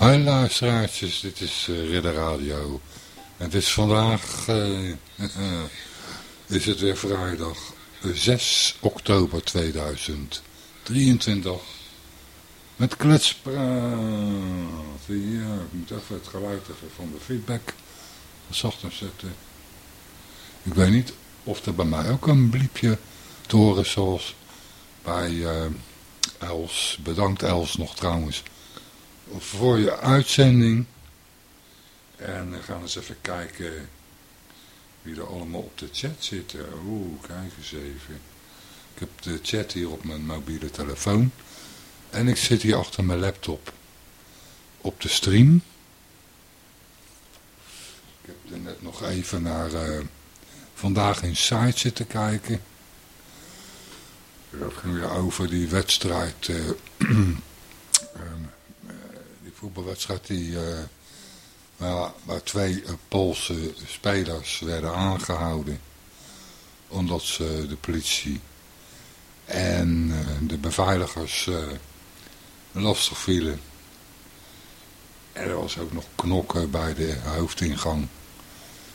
Hoi luisteraartjes, dit is uh, Ridder Radio. Het is vandaag, uh, is het weer vrijdag 6 oktober 2023. Met kletspraat. Ja, ik moet even het geluid even van de feedback zachter zetten. Ik weet niet of er bij mij ook een bliepje te horen zoals bij Els. Bedankt Els nog trouwens voor je uitzending. En we gaan eens even kijken wie er allemaal op de chat zitten. Oeh, kijk eens even. Ik heb de chat hier op mijn mobiele telefoon. En ik zit hier achter mijn laptop op de stream. Ik heb er net nog even naar uh, Vandaag in Site zitten kijken. Dat ging weer over die wedstrijd... Uh, voetbalwedstrijd die, uh, waar, twee uh, Poolse spelers werden aangehouden. Omdat ze de politie en uh, de beveiligers lastig vielen. En er was ook nog knokken bij de hoofdingang.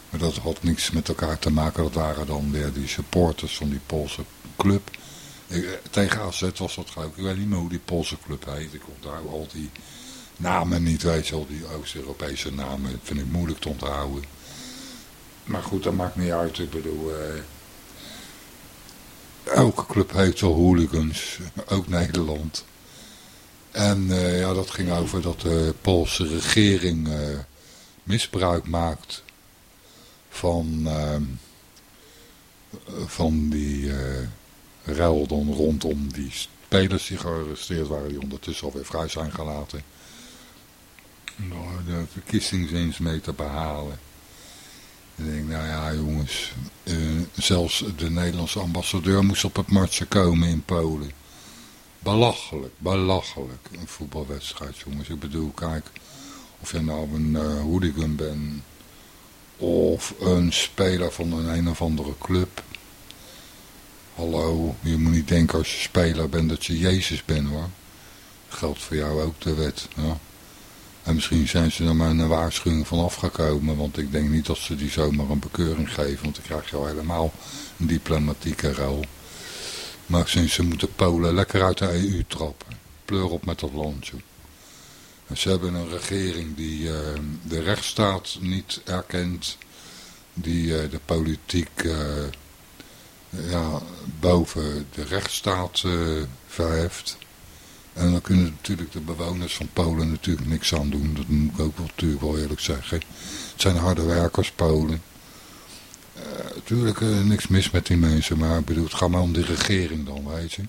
Maar dat had niks met elkaar te maken. Dat waren dan weer die supporters van die Poolse club. tegen AZ was dat geloof ik. Ik weet niet meer hoe die Poolse club heet. Ik onthoud al die namen niet, weet je wel, die Oost-Europese namen vind ik moeilijk te onthouden. Maar goed, dat maakt niet uit, ik bedoel, eh, elke club heeft wel hooligans, ook Nederland. En uh, ja, dat ging over dat de Poolse regering uh, misbruik maakt van, uh, van die ruil dan rondom die spelers die gearresteerd waren, die ondertussen alweer vrij zijn gelaten de verkiezingszins mee te behalen. Ik denk, nou ja jongens, uh, zelfs de Nederlandse ambassadeur moest op het matje komen in Polen. Belachelijk, belachelijk. Een voetbalwedstrijd jongens. Ik bedoel, kijk, of je nou een uh, hooligan bent of een speler van een een of andere club. Hallo, je moet niet denken als je speler bent dat je Jezus bent hoor. Geldt voor jou ook de wet. Ja. En misschien zijn ze er maar een waarschuwing van afgekomen. Want ik denk niet dat ze die zomaar een bekeuring geven. Want dan krijg je al helemaal een diplomatieke rol. Maar sinds ze moeten Polen lekker uit de EU trappen. Pleur op met dat landje. En ze hebben een regering die uh, de rechtsstaat niet erkent. Die uh, de politiek uh, ja, boven de rechtsstaat verheft. En dan kunnen natuurlijk de bewoners van Polen natuurlijk niks aan doen. Dat moet ik ook wel, natuurlijk wel eerlijk zeggen. Het zijn harde werkers, Polen. Uh, natuurlijk uh, niks mis met die mensen, maar ik bedoel, het gaat maar om de regering dan, weet je.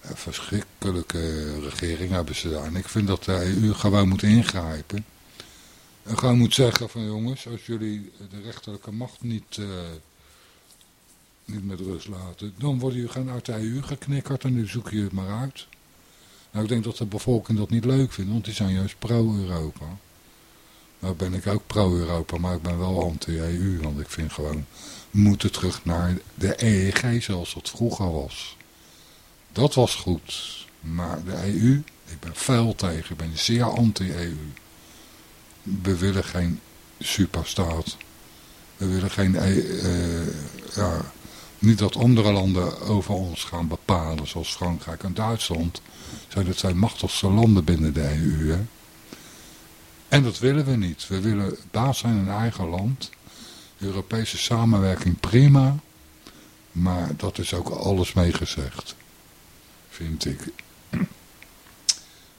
Een verschrikkelijke regering hebben ze daar. En ik vind dat de EU gewoon moet ingrijpen. En gewoon moet zeggen van jongens, als jullie de rechterlijke macht niet, niet met rust laten, dan worden jullie gewoon uit de EU geknikkerd en nu zoek je het maar uit. Nou, ik denk dat de bevolking dat niet leuk vindt, want die zijn juist pro-Europa. Nou ben ik ook pro-Europa, maar ik ben wel anti-EU, want ik vind gewoon, we moeten terug naar de EEG zoals dat vroeger was. Dat was goed, maar de EU, ik ben fel tegen, ik ben zeer anti-EU. We willen geen superstaat. We willen geen, uh, ja, niet dat andere landen over ons gaan bepalen, zoals Frankrijk en Duitsland. Zijn dat zijn machtigste landen binnen de EU. En dat willen we niet. We willen baas zijn in eigen land. Europese samenwerking prima. Maar dat is ook alles meegezegd. Vind ik.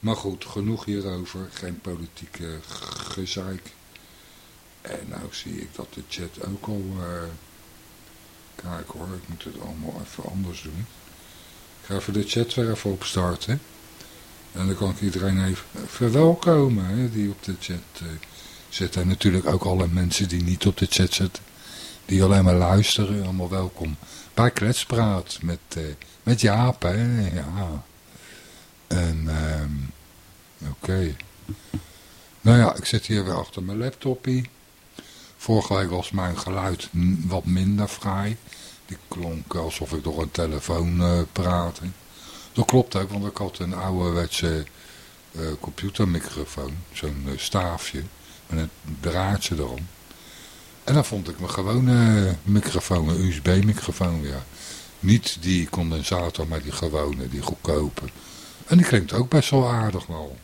Maar goed, genoeg hierover. Geen politieke gezeik. En nou zie ik dat de chat ook al... Uh... Kijk hoor, ik moet het allemaal even anders doen. Ik ga even de chat weer even opstarten. En dan kan ik iedereen even verwelkomen hè, die op de chat uh, zitten. En natuurlijk ook alle mensen die niet op de chat zitten. Die alleen maar luisteren. Allemaal welkom bij Kletspraat met, uh, met Jaap. Hè, ja. En uh, oké. Nou ja, ik zit hier weer achter mijn laptopie. Vorige week was mijn geluid wat minder fraai. Die klonk alsof ik door een telefoon uh, praatte. Dat klopt ook, want ik had een ouderwetse uh, computermicrofoon. Zo'n staafje met een draadje erom. En dan vond ik mijn gewone microfoon, een USB-microfoon, ja. Niet die condensator, maar die gewone, die goedkope. En die klinkt ook best wel aardig wel.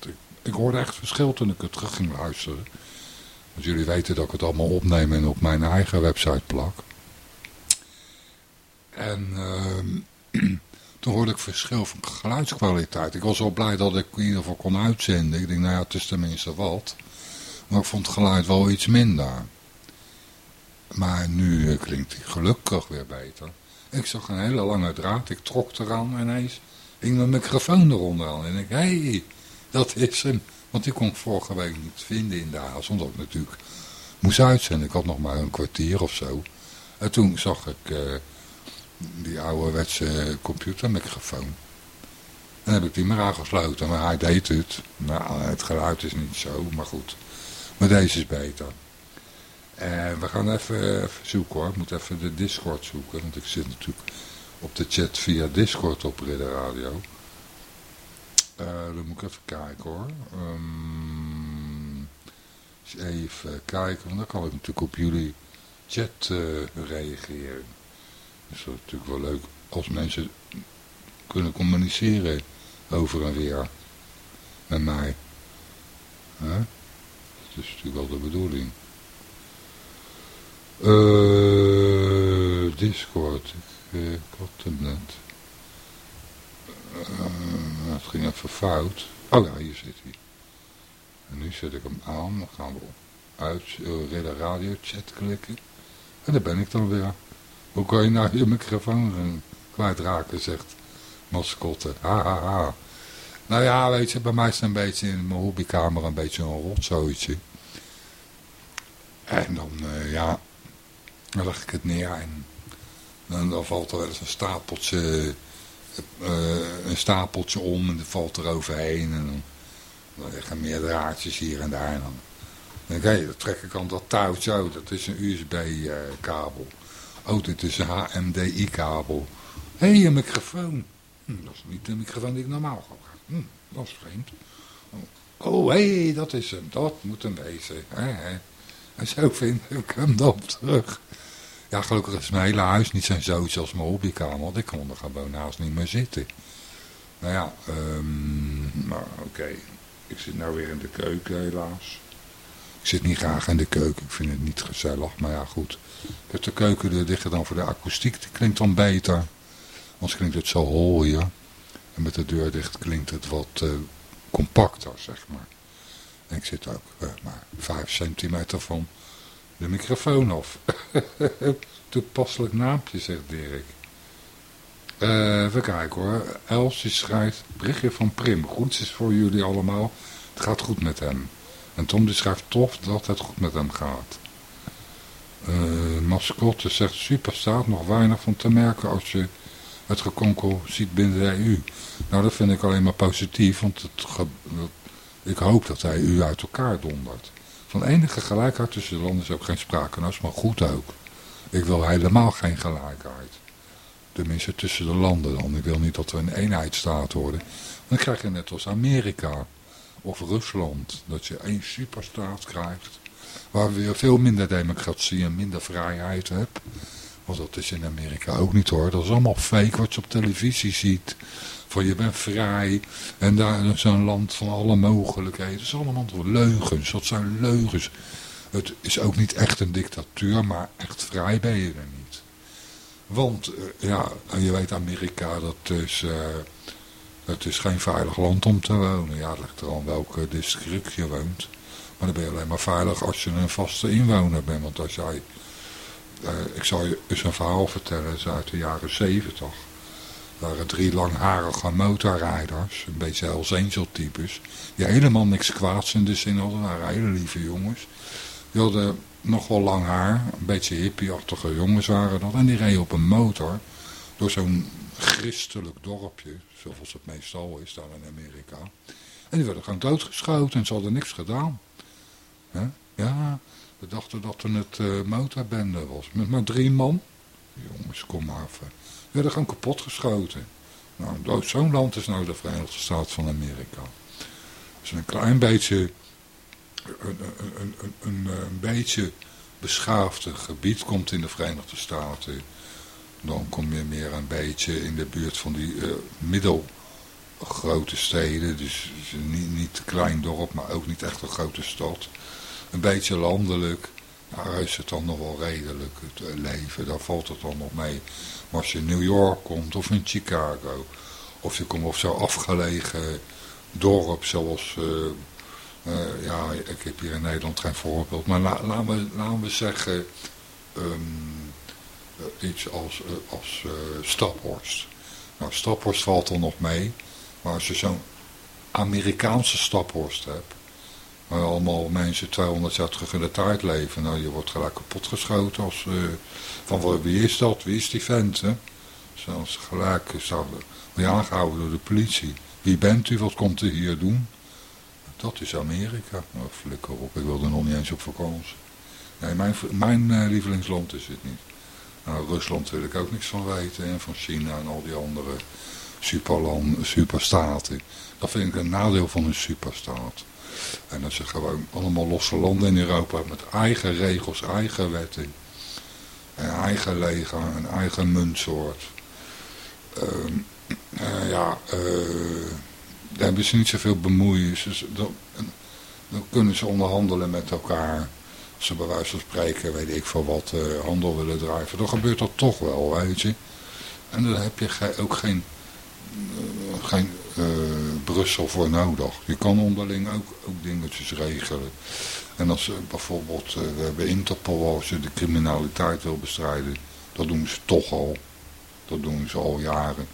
Ik, ik hoorde echt verschil toen ik het terug ging luisteren. Want jullie weten dat ik het allemaal opneem en op mijn eigen website plak. En uh, toen hoorde ik verschil van geluidskwaliteit. Ik was wel blij dat ik in ieder geval kon uitzenden. Ik denk, nou ja, het is tenminste wat. Maar ik vond het geluid wel iets minder. Maar nu eh, klinkt hij gelukkig weer beter. Ik zag een hele lange draad. Ik trok eraan en ineens hing mijn microfoon eronder aan. En ik, hé, hey, dat is hem. Want die kon ik vorige week niet vinden in de haas. Omdat ik natuurlijk moest uitzenden. Ik had nog maar een kwartier of zo. En toen zag ik uh, die ouderwetse computermicrofoon. En heb ik die maar aangesloten. Maar hij deed het. Nou, het geluid is niet zo, maar goed. Maar deze is beter. En we gaan even, even, zoeken hoor. Ik moet even de Discord zoeken. Want ik zit natuurlijk op de chat via Discord op Ridder Radio. Uh, dan moet ik even kijken hoor. Um, even kijken. Want dan kan ik natuurlijk op jullie chat uh, reageren. Dus dat is natuurlijk wel leuk als mensen kunnen communiceren over en weer met mij. Dat is natuurlijk wel de bedoeling. Uh, Discord. Ik, ik had hem net. Uh, het ging even fout. Oh ja, hier zit hij. En nu zet ik hem aan. Dan gaan we op uit uh, Radio chat klikken. En daar ben ik dan weer. Hoe kan je nou je microfoon kwijtraken, zegt mascotte. Ha, ha, ha. Nou ja, weet je, bij mij is het een beetje in mijn hobbykamer een beetje een rotzooitje. En dan, ja, dan leg ik het neer en dan, dan valt er wel eens een stapeltje, uh, een stapeltje om en dan valt er overheen. En dan, dan liggen meer draadjes hier en daar. En dan denk ik, dan trek ik aan dat touwtje. Oh, dat is een USB-kabel. Eh, oh, dit is een HMDI-kabel. Hé, hey, een microfoon. Hm, dat is niet de microfoon die ik normaal gebruik. Hm, dat is vreemd. Oh, hé, hey, dat is hem. Dat moet hem wezen. En zo vind ik hem dan terug. Ja, gelukkig is mijn hele huis niet zijn zo zoals mijn hobbykamer. Want ik kon er gewoon naast niet meer zitten. Nou ja, um, maar oké. Ik zit nou weer in de keuken helaas. Ik zit niet graag in de keuken. Ik vind het niet gezellig. Maar ja, goed. Ik heb de keuken er dichter dan voor de akoestiek. Die klinkt dan beter. Anders klinkt het zo hol hier. En met de deur dicht klinkt het wat uh, compacter, zeg maar. En ik zit ook uh, maar 5 centimeter van de microfoon af. Toepasselijk naampje, zegt Dirk. Uh, even kijken hoor. Elsje schrijft, berichtje van Prim. Groetjes voor jullie allemaal. Het gaat goed met hem. En Tom die schrijft tof dat het goed met hem gaat. Uh, Mascotte zegt super, staat nog weinig van te merken als je het gekonkel ziet binnen de EU. Nou, dat vind ik alleen maar positief, want ik hoop dat hij u uit elkaar dondert. Van enige gelijkheid tussen de landen is ook geen sprake. Nou is maar goed ook. Ik wil helemaal geen gelijkheid. Tenminste tussen de landen dan. Ik wil niet dat we een eenheidsstaat worden. Dan krijg je net als Amerika of Rusland. Dat je één superstaat krijgt. Waar we veel minder democratie en minder vrijheid hebt. Want dat is in Amerika ook niet hoor. Dat is allemaal fake wat je op televisie ziet. Van je bent vrij. En daar is een land van alle mogelijkheden. Het is allemaal leugens. Dat zijn leugens. Het is ook niet echt een dictatuur. Maar echt vrij ben je er niet. Want uh, ja, je weet Amerika dat is... Uh, het is geen veilig land om te wonen. Ja, het ligt er welke district je woont. Maar dan ben je alleen maar veilig als je een vaste inwoner bent. Want als jij... Uh, ik zal je eens een verhaal vertellen. Is uit de jaren zeventig waren drie langharige motorrijders, een beetje Hells Angel types, die helemaal niks kwaads in de zin hadden, waren hele lieve jongens. Die hadden nog wel lang haar, een beetje hippieachtige jongens waren dat, en die reden op een motor door zo'n christelijk dorpje, zoals het meestal is daar in Amerika. En die werden gewoon doodgeschoten en ze hadden niks gedaan. Ja, we dachten dat het uh, motorbende was, met maar drie man. Jongens, kom maar even werden gewoon kapot geschoten. Nou, zo'n land is nou de Verenigde Staten van Amerika. Als een klein beetje, een, een, een, een, beetje beschaafde gebied komt in de Verenigde Staten, dan kom je meer een beetje in de buurt van die uh, middelgrote steden. Dus niet, niet klein dorp, maar ook niet echt een grote stad. Een beetje landelijk. Daar is het dan nog wel redelijk, het eh, leven. Daar valt het dan nog mee. Maar als je in New York komt of in Chicago. Of je komt op zo'n afgelegen dorp zoals... Uh, ja, ik heb hier in Nederland geen voorbeeld. Maar la, laten, we, laten we zeggen... Um, iets als, als Staphorst. Nou, Staphorst valt er nog mee. Maar als je zo'n Amerikaanse Staphorst hebt... Waar allemaal mensen 200 jaar terug in de tijd leven. Nou, je wordt gelijk kapotgeschoten als... Uh, van wie is dat? Wie is die vent? Hè? Zelfs gelijk zou je aangehouden door de politie. Wie bent u? Wat komt u hier doen? Dat is Amerika. Nou, flikker op. Ik wilde nog niet eens op vakantie. Nee, mijn, mijn uh, lievelingsland is het niet. Nou, Rusland wil ik ook niks van weten. En van China en al die andere superland, superstaten. Dat vind ik een nadeel van een superstaat. En dat ze gewoon allemaal losse landen in Europa met eigen regels, eigen wetten. Een eigen leger, een eigen muntsoort. Uh, ja, uh, daar hebben ze niet zoveel bemoeien. dan, dan, kunnen ze onderhandelen met elkaar. Als ze bij wijze van spreken, weet ik veel wat, uh, handel willen drijven. Dan gebeurt dat toch wel, weet je. En dan heb je ook geen, geen Brussel voor nodig. Je kan onderling ook, ook dingetjes regelen. En als ze bijvoorbeeld, we hebben Interpol, als je de criminaliteit wil bestrijden, dat doen ze toch al. Dat doen ze al jaren.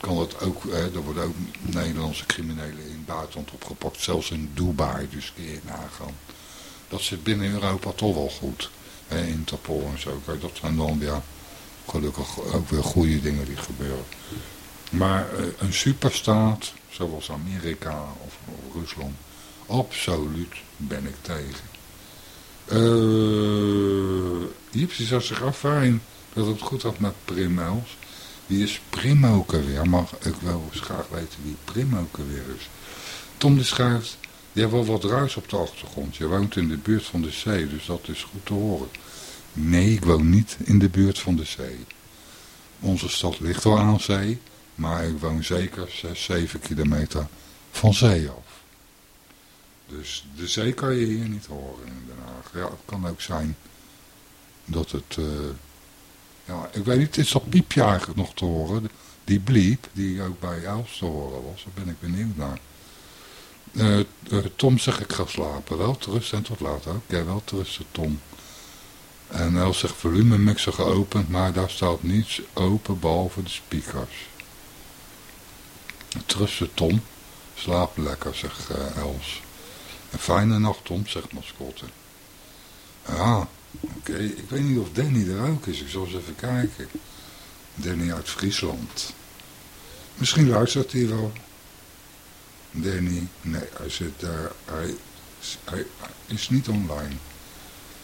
Kan het ook, hè, er worden ook Nederlandse criminelen in het buitenland opgepakt. Zelfs in Dubai, dus je nagaan. Dat zit binnen Europa toch wel goed. Hè, Interpol en zo. Dat zijn dan ja, gelukkig ook weer goede dingen die gebeuren. Maar uh, een superstaat, zoals Amerika of, Rusland, absoluut ben ik tegen. Uh, Gypsy zou zich afvragen dat het goed had met Prim Els. Wie is Prim ook alweer? Mag ik wel eens graag weten wie Prim ook alweer is. Tom de schrijft, je hebt wel wat ruis op de achtergrond. Je woont in de buurt van de zee, dus dat is goed te horen. Nee, ik woon niet in de buurt van de zee. Onze stad ligt wel aan zee, maar ik woon zeker 6, 7 kilometer van zee af. Dus de zee kan je hier niet horen in Den Haag. Ja, het kan ook zijn dat het... Uh, ja, ik weet niet, is dat piepje eigenlijk nog te horen? Die bliep, die ook bij Els te horen was, daar ben ik benieuwd naar. Uh, uh, Tom zegt ik ga slapen. Wel rust en tot later. Oké, okay, wel rusten Tom. En Els zegt volumemixer geopend, maar daar staat niets open behalve de speakers. Trusten Tom. Slaap lekker, zegt uh, Els. Een fijne nacht Tom, zegt mascotte. Ja, Oké, ik weet niet of Danny er ook is. Ik zal eens even kijken. Danny uit Friesland. Misschien luistert hij wel. Danny, nee, hij zit daar. Hij, hij, is niet online.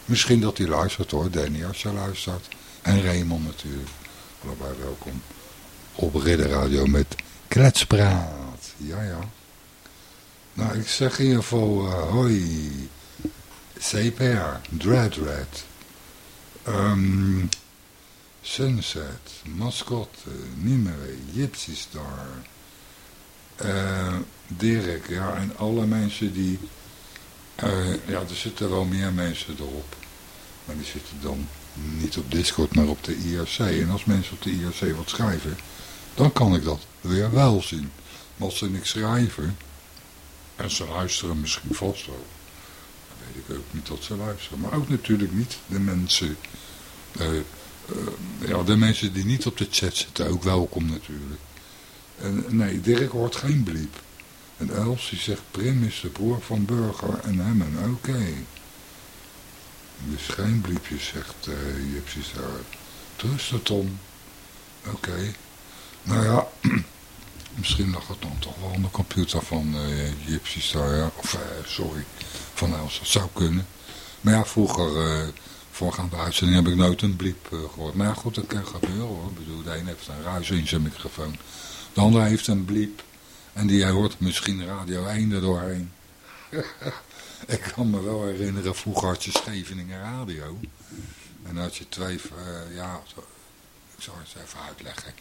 Misschien dat hij luistert hoor, Danny, als je luistert. En Raymond natuurlijk. Allebei welkom. Op Ridder Radio met Kletspraat. Ja, ja. Nou, ik zeg in ieder geval uh, hoi. CPR, Dread Red, um, Sunset, Mascotte, Nimue, Gypsy Star, uh, Dirk, ja, en alle mensen die, uh, ja, er zitten wel meer mensen erop, maar die zitten dan niet op Discord, maar op de IRC. En als mensen op de IRC wat schrijven, dan kan ik dat weer wel zien. Maar als ze niks schrijven, en ze luisteren misschien vast wel, weet ik ook niet tot ze luisteren. Maar ook natuurlijk niet de mensen, uh, uh, ja, de mensen die niet op de chat zitten, ook welkom natuurlijk. En, nee, Dirk hoort geen bliep. En Els die zegt, Prim is de broer van Burger en Hemmen, oké. Okay. Dus geen zegt uh, Gypsy daar. Trusten Tom. Oké. Nou ja, misschien lag het dan toch wel aan de computer van uh. Of, uh, sorry, van Els. Dat zou kunnen. Maar ja, vroeger, uh, voorgaande uitzending, heb ik nooit een bliep gehoord. Maar ja, goed, dat kan gebeuren hoor. Ik bedoel, de een heeft een ruis in zijn microfoon. De ander heeft een bliep. En die hoort misschien Radio 1 er doorheen. ik kan me wel herinneren, vroeger had je Scheveningen Radio. En had je twee, ja, ik zal het even uitleggen.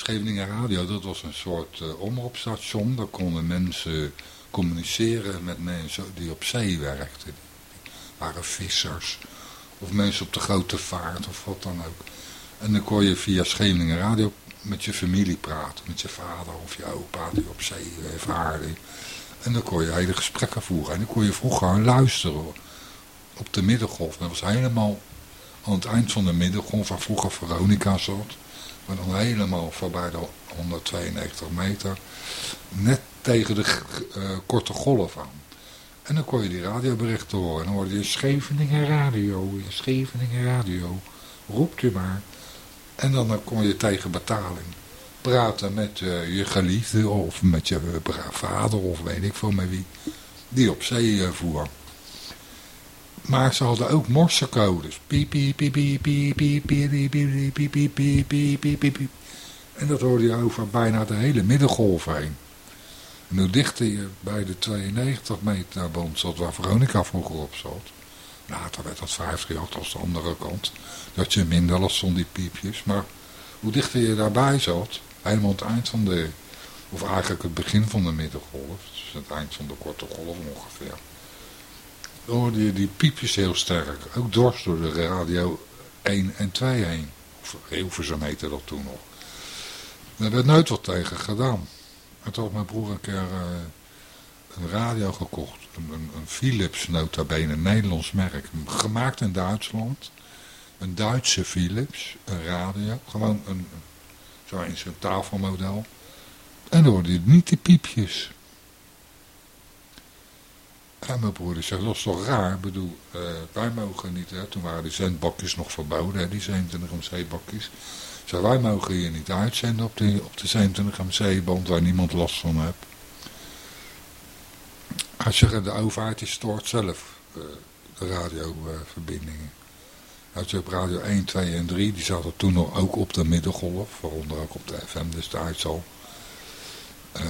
Scheveningen Radio, dat was een soort uh, omroepstation. Daar konden mensen communiceren met mensen die op zee werkten. Waren vissers of mensen op de grote vaart of wat dan ook. En dan kon je via Scheveningen Radio met je familie praten. Met je vader of je opa die op zee eh, vaarde. En dan kon je hele gesprekken voeren. En dan kon je vroeger luisteren op de middengolf. Dat was helemaal aan het eind van de middengolf waar vroeger Veronica zat. Maar dan helemaal voorbij de 192 meter. Net tegen de uh, korte golf aan. En dan kon je die radioberichten horen. En dan hoorde je Scheveningen Radio, Scheveningen Radio. Roept u maar. En dan kon je tegen betaling praten met uh, je geliefde of met je vader of weet ik veel met wie. Die op zee voer. Maar ze hadden ook morsecodes. Piep, piep, piep, piep, piep, piep, piep, piep, piep, piep, piep. En dat hoorde je over bijna de hele middengolf heen. En hoe dichter je bij de 92 meter band zat, waar Veronica vroeger op zat. Later werd dat 538 als de andere kant. Dat je minder last van die piepjes. Maar hoe dichter je daarbij zat, helemaal het eind van de, of eigenlijk het begin van de middengolf, dus het eind van de korte golf ongeveer, dan hoorde je die piepjes heel sterk. Ook dwars door de radio 1 en 2 heen. Of Hilversum heette dat toen nog. Daar werd nooit wat tegen gedaan. En toen had mijn broer een keer uh, een radio gekocht. Een, Philips nota bene, een Nederlands merk. Gemaakt in Duitsland. Een Duitse Philips, een radio. Gewoon een, zo eens een tafelmodel. En dan hoorde je niet die piepjes. En mijn broer dat is toch raar? Ik bedoel, uh, wij mogen niet, hè? toen waren die zendbakjes nog verboden, hè? die 27 MC-bakjes. Zei, wij mogen hier niet uitzenden op de, op de 27 MC-band waar niemand last van heeft. Hij zegt, de overheid die stoort zelf uh, de radioverbindingen. Uh, je radio 1, 2 en 3, die zaten toen nog ook op de middengolf, waaronder ook op de FM, dus de uitzal. Uh,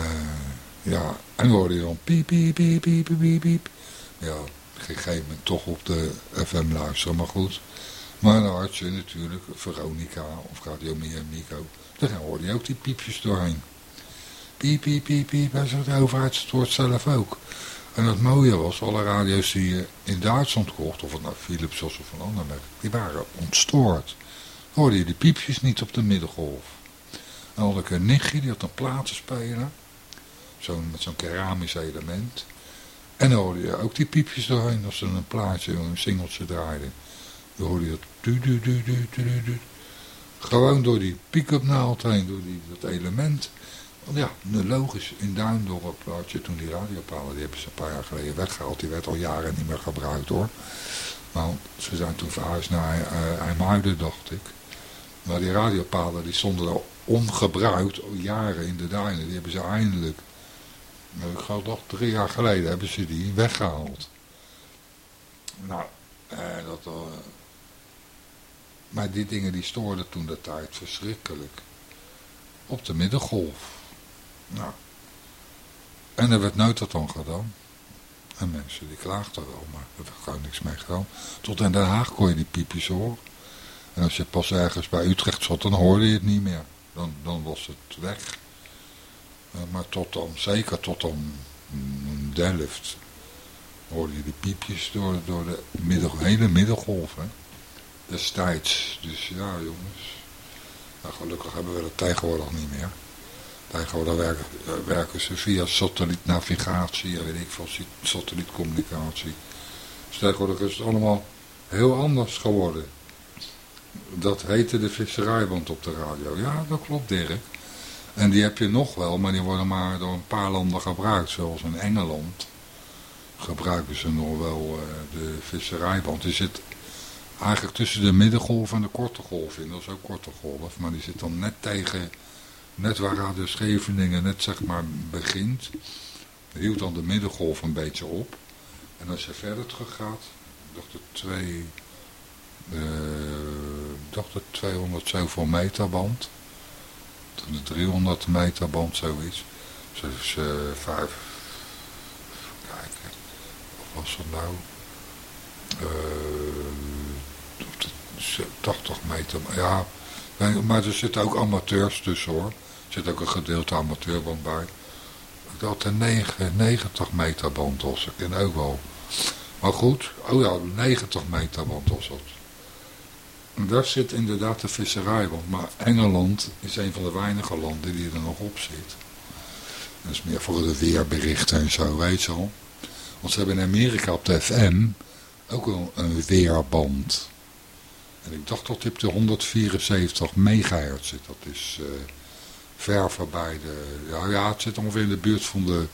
ja, en dan hoorde je dan piep, piep, piep, piep, piep, piep. Ja, op een gegeven moment toch op de FM luisteren, maar goed. Maar dan had je natuurlijk Veronica of Radio Mia Mico. Daar hoorde je ook die piepjes doorheen. Piep, piep, piep, piep. En zo de overheid stoort zelf ook. En het mooie was, alle radio's die je in Duitsland kocht, of het nou Philips was of een ander merk, die waren ontstoord. Hoorde je die piepjes niet op de middengolf. En had ik een nichtje, die had een platenspeler, zo met zo'n keramisch element. En dan hoorde je ook die piepjes doorheen als ze een plaatje, een singeltje draaiden. Dan hoorde je dat du, du, du, du, du, du. Gewoon door die pick-up heen, door die, dat element. Want ja, logisch, in Duindorp had je toen die radiopalen, die hebben ze een paar jaar geleden weggehaald. Die werd al jaren niet meer gebruikt hoor. Maar ze zijn toen verhuisd naar uh, IJmuiden, dacht ik. Maar die radiopalen die stonden al ongebruikt, al jaren in de duinen. Die hebben ze eindelijk ik geloof nog drie jaar geleden hebben ze die weggehaald. Nou, eh, dat, uh, maar die dingen die stoorden toen de tijd verschrikkelijk. Op de middengolf. Nou. En er werd nooit gedaan. En mensen die klaagden wel, maar er werd gewoon niks mee gedaan. Tot in Den Haag kon je die piepjes horen. En als je pas ergens bij Utrecht zat, dan hoorde je het niet meer. Dan, dan was het weg. Maar tot dan, zeker tot dan Delft, hoorde je die piepjes door, door de middel, hele middengolf. Hè? Destijds. Dus ja, jongens. Nou, gelukkig hebben we dat tegenwoordig niet meer. Tegenwoordig werken, werken ze via satellietnavigatie en weet ik veel, satellietcommunicatie. Dus tegenwoordig is het allemaal heel anders geworden. Dat heette de visserijband op de radio. Ja, dat klopt Dirk. En die heb je nog wel, maar die worden maar door een paar landen gebruikt. Zoals in Engeland gebruiken ze nog wel uh, de visserijband. Die zit eigenlijk tussen de middengolf en de korte golf in. Dat is ook korte golf, maar die zit dan net tegen, net waar Radio Scheveningen net zeg maar begint. Hield dan de middengolf een beetje op. En als je verder terug gaat, dacht het twee, uh, dacht het 200 zoveel meter band de 300 meter band zoiets. Dus uh, vijf, kijken, was dat nou? Uh, 80 meter, ja. Maar er zitten ook amateurs tussen hoor. Er zit ook een gedeelte amateurband bij. Dat een 90 meter band was. Ik ken ook wel. Maar goed, oh ja, 90 meter band was dat. Daar zit inderdaad de visserij, maar Engeland is een van de weinige landen die er nog op zit. Dat is meer voor de weerberichten en zo, weet je wel. Want ze hebben in Amerika op de FM ook wel een weerband. En ik dacht dat dit op de 174 megahertz zit. Dat is uh, ver voorbij de... Ja, ja, het zit ongeveer in de buurt van de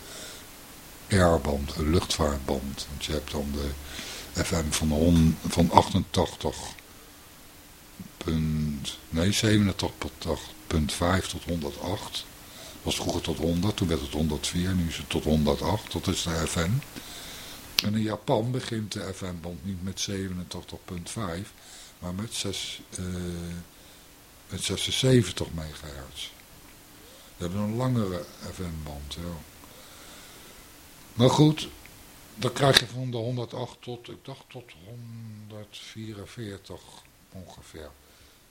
airband, de luchtvaartband. Want je hebt dan de FM van, on, van 88 punt, nee 87.5 tot 108. was vroeger tot 100, toen werd het 104, nu is het tot 108. Dat is de FM. En in Japan begint de FM-band niet met 87.5, maar met, 6, uh, met 76 megahertz. We hebben een langere FM-band, ja. Maar goed, dan krijg je van de 108 tot, ik dacht tot 144 ongeveer.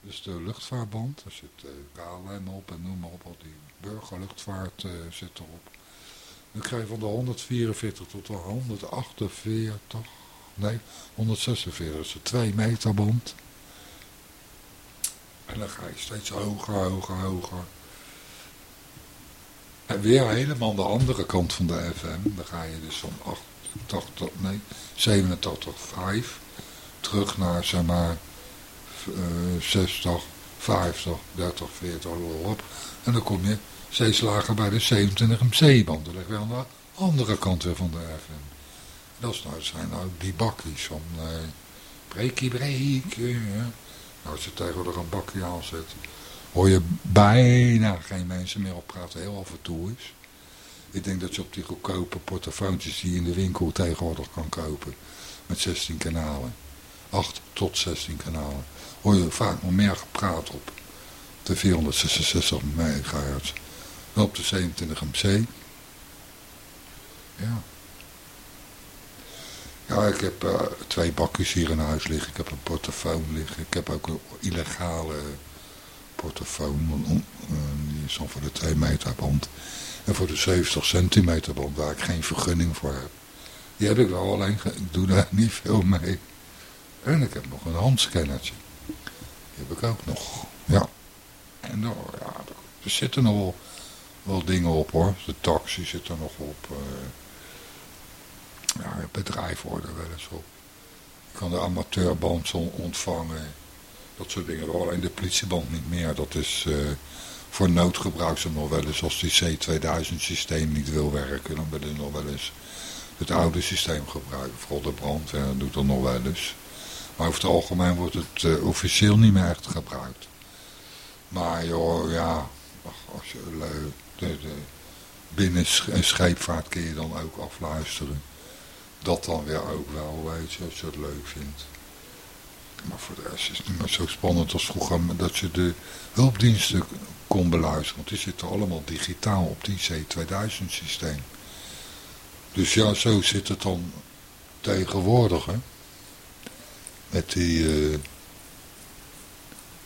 Dus de luchtvaartband, daar zit KLM op en noem maar op, al die burgerluchtvaart uh, zit erop. Dan krijg je van de 144 tot de 148, nee, 146, dus een 2 meter band. En dan ga je steeds hoger, hoger, hoger. En weer helemaal de andere kant van de FM. Dan ga je dus van 88, nee, 87,5 terug naar, zeg maar, 60, 50, 30, 40, op. En dan kom je steeds lager bij de 27 MC-band. Dan ligt weer aan de andere kant weer van de FM. Dat nou, zijn nou die bakjes van uh, breekie breek. Nou, als je tegenwoordig een bakje aanzet, hoor je bijna geen mensen meer op praten. Heel af en toe is. Ik denk dat je op die goedkope portofoontjes die je in de winkel tegenwoordig kan kopen. Met 16 kanalen. 8 tot 16 kanalen. Hoor je vaak nog meer gepraat op de 466 megahertz dan op de 27 MC. Ja. Ja, ik heb uh, twee bakjes hier in huis liggen. Ik heb een portofoon liggen. Ik heb ook een illegale portofoon. Die is dan voor de 2 meter band. En voor de 70 centimeter band, waar ik geen vergunning voor heb. Die heb ik wel, alleen ik doe daar niet veel mee. En ik heb nog een handscannertje. Heb ik ook nog. Ja. En nou, ja, er zitten nog wel, dingen op hoor. De taxi zit er nog op. Uh, ja, bedrijf er wel eens op. Je kan de amateurband ontvangen. Dat soort dingen. Alleen de politieband niet meer. Dat is uh, voor noodgebruik ze nog wel eens. Als die C2000 systeem niet wil werken. Dan willen ze nog wel eens het oude systeem gebruiken. Vooral de brandweer doet dat nog wel eens. Maar over het algemeen wordt het uh, officieel niet meer echt gebruikt. Maar joh, ja, als je de, de binnen scheepvaart kun je dan ook afluisteren. Dat dan weer ook wel, weet je, als je het leuk vindt. Maar voor de rest is het niet meer zo spannend als vroeger dat je de hulpdiensten kon beluisteren. Want die zitten allemaal digitaal op die C2000 systeem. Dus ja, zo zit het dan tegenwoordig, hè. Met die, uh,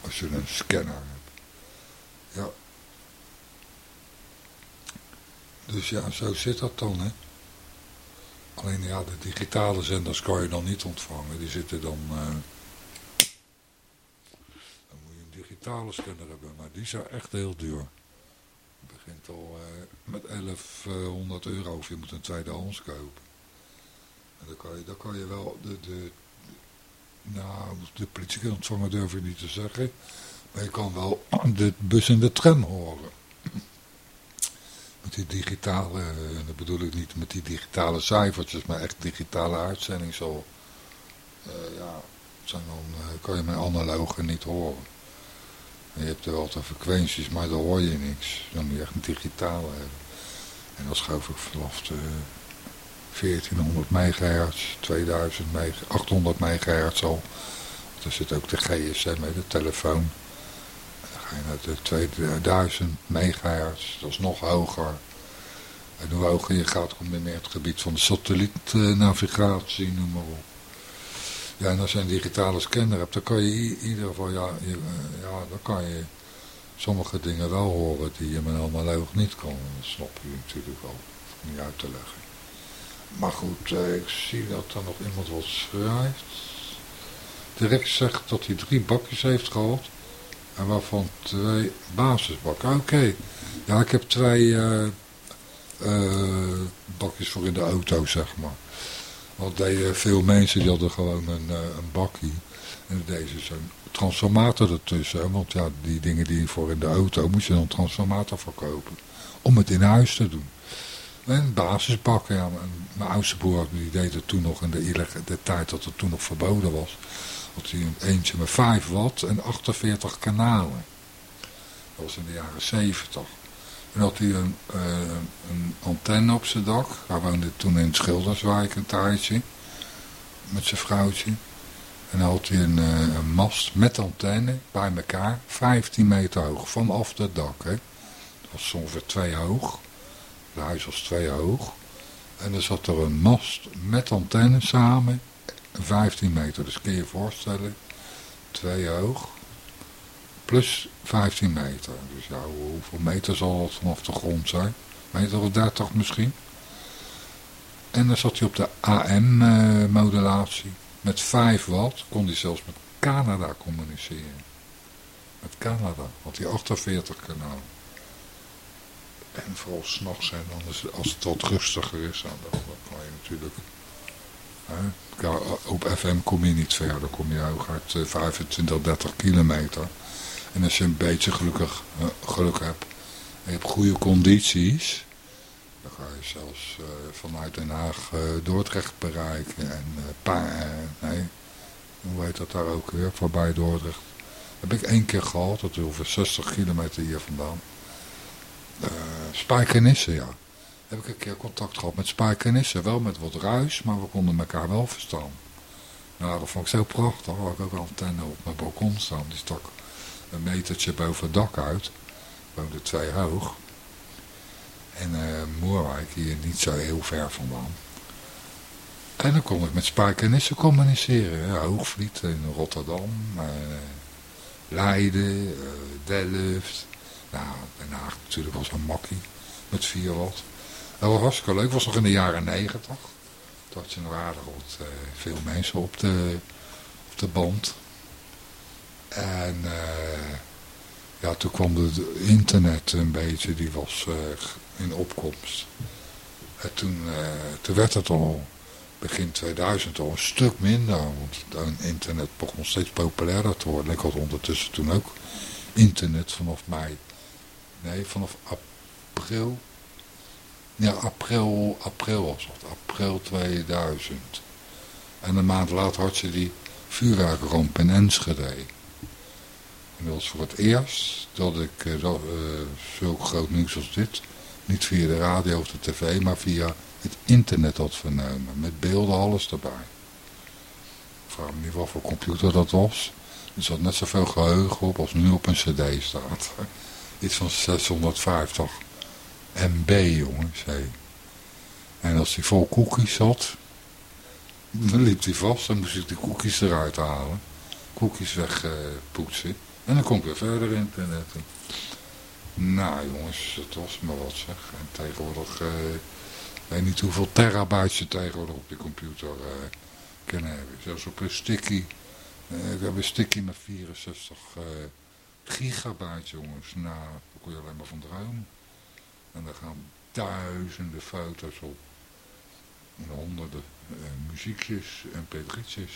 als je een scanner hebt. Ja. Dus ja, zo zit dat dan, hè. Alleen ja, de digitale zenders kan je dan niet ontvangen. Die zitten dan... Uh, dan moet je een digitale scanner hebben, maar die zijn echt heel duur. Het begint al uh, met 1100 euro of je moet een tweedehands kopen. En dan kan je, dan kan je wel de, de nou, de politie ontvangen durf ik niet te zeggen. Maar je kan wel de bus en de tram horen. Met die digitale, dat bedoel ik niet met die digitale cijfertjes, maar echt digitale uitzending zo. Uh, ja, zijn dan uh, kan je met analoge niet horen. En je hebt er wel de frequenties, maar daar hoor je niks. Dan moet je echt een digitale hebben. En dat schoof ik vanaf de 1400 megahertz, 2000 megahertz, 800 megahertz al. Er zit ook de GSM, de telefoon. dan ga je naar de 2000 megahertz, dat is nog hoger. En hoe hoger je gaat, kom meer het gebied van de satellietnavigatie, noem maar op. Ja, en als je een digitale scanner hebt, dan kan je in ieder geval, ja, je, ja dan kan je sommige dingen wel horen die je met een analoog niet kan. Dat snap je natuurlijk wel, niet uit te leggen. Maar goed, eh, ik zie dat er nog iemand wat schrijft. Direct zegt dat hij drie bakjes heeft gehad. En waarvan twee basisbakken. Oké. Ja, ik heb twee uh, uh, bakjes voor in de auto, zeg maar. Want veel mensen die hadden gewoon een, een bakje. En deze zo'n transformator ertussen. Want ja, die dingen die voor in de auto moest je dan een transformator verkopen. Om het in huis te doen. Een basisbak, ja. Mijn oudste broer die deed het toen nog in de, de tijd dat het toen nog verboden was. Had hij een eentje met 5 watt en 48 kanalen. Dat was in de jaren 70. En had hij een, uh, een antenne op zijn dak. Hij woonde toen in Schilderswijk een tijdje. Met zijn vrouwtje. En dan had hij een, uh, een, mast met antenne bij elkaar. 15 meter hoog. Vanaf het dak. Hè. Dat was ongeveer twee hoog. Huis was twee hoog. En er zat er een mast met antenne samen. 15 meter. Dus kun je je voorstellen. Twee hoog. Plus 15 meter. Dus ja, hoeveel meter zal het vanaf de grond zijn? Meter of 30 misschien. En dan zat hij op de AM-modulatie. Met 5 watt kon hij zelfs met Canada communiceren. Met Canada had hij 48 kanaal. En vooral en dan als het wat rustiger is, dan, dan kan je natuurlijk... Op FM kom je niet ver, dan kom je hooguit 25, 30 kilometer. En als je een beetje gelukkig, uh, geluk hebt en je hebt goede condities... dan ga je zelfs uh, vanuit Den Haag uh, Dordrecht bereiken. En nee, hoe heet dat daar ook weer, voorbij Dordrecht. heb ik één keer gehad, dat is over 60 kilometer hier vandaan uh, Spijkenissen, ja. Heb ik een keer contact gehad met Spijkenissen. Wel met wat ruis, maar we konden elkaar wel verstaan. Nou, dat vond ik zo prachtig. Had ik ook een antenne op mijn balkon staan. Die stak een metertje boven het dak uit. Woonde twee hoog. En uh, Moerwijk, hier niet zo heel ver vandaan. En dan kon ik met Spijkenissen communiceren. Ja, Hoogvliet in Rotterdam, uh, Leiden, uh, Delft, nou, Den Haag natuurlijk was een makkie met 4 watt. Dat was hartstikke leuk. was nog in de jaren 90. Toen had je nog aardig wat, uh, veel mensen op de, op de band. En uh, ja, toen kwam het internet een beetje, die was uh, in opkomst. En toen, toen werd het al begin 2000 al een stuk minder. Want het internet begon steeds populairder te worden. Ik had ondertussen toen ook internet vanaf mei Nee, vanaf april. Ja, april, april was het. April 2000. En een maand later had je die vuurwerkramp in Enschede. En dat was voor het eerst dat ik dat, uh, zulk groot nieuws als dit, niet via de radio of de tv, maar via het internet had vernomen. Met beelden, alles erbij. Ik vraag me niet wat voor computer dat was. Er zat net zoveel geheugen op als nu op een cd staat iets van 650 MB, jongens. Hey. En als hij vol koekjes zat, dan liep hij vast. Dan moest ik de koekjes eruit halen. Koekjes wegpoetsen. en dan kom ik weer verder in internet. Nou jongens, het was maar wat zeg. En tegenwoordig, uh, weet niet hoeveel terabytes je tegenwoordig op je computer uh, kunnen hebben. Zelfs op een sticky. Ik heb een sticky met 64 gigabyte jongens. Nou, daar kon je alleen maar van dromen. En daar gaan duizenden foto's op. En honderden uh, muziekjes en pedrietjes.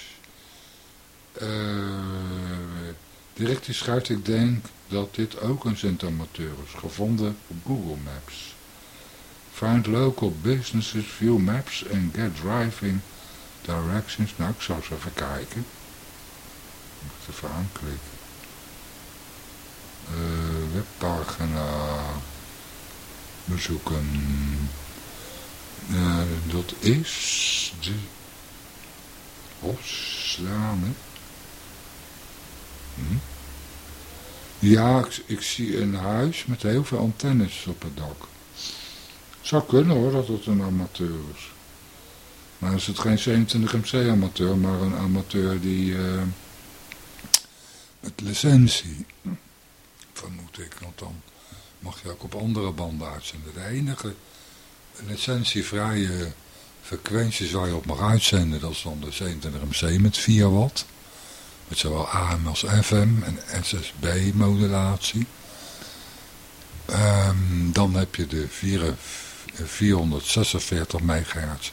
Uh, direct die schrijft, ik denk dat dit ook een zendamateur is. Gevonden op Google Maps. Find local businesses, view maps and get driving directions. Nou, ik zal eens even kijken. Moet even aanklikken. Uh, webpagina bezoeken. Uh, dat is de Hofslane. Hm? Ja, ik, zie een huis met heel veel antennes op het dak. zou kunnen hoor, dat het een amateur is. Maar is het geen 27 MC amateur, maar een amateur die uh, met licentie, want dan mag je ook op andere banden uitzenden. De enige licentievrije frequenties waar je op mag uitzenden, dat is dan de 27 MC met 4 watt. Met zowel AM als FM en SSB-modulatie. Um, dan heb je de 446 MHz.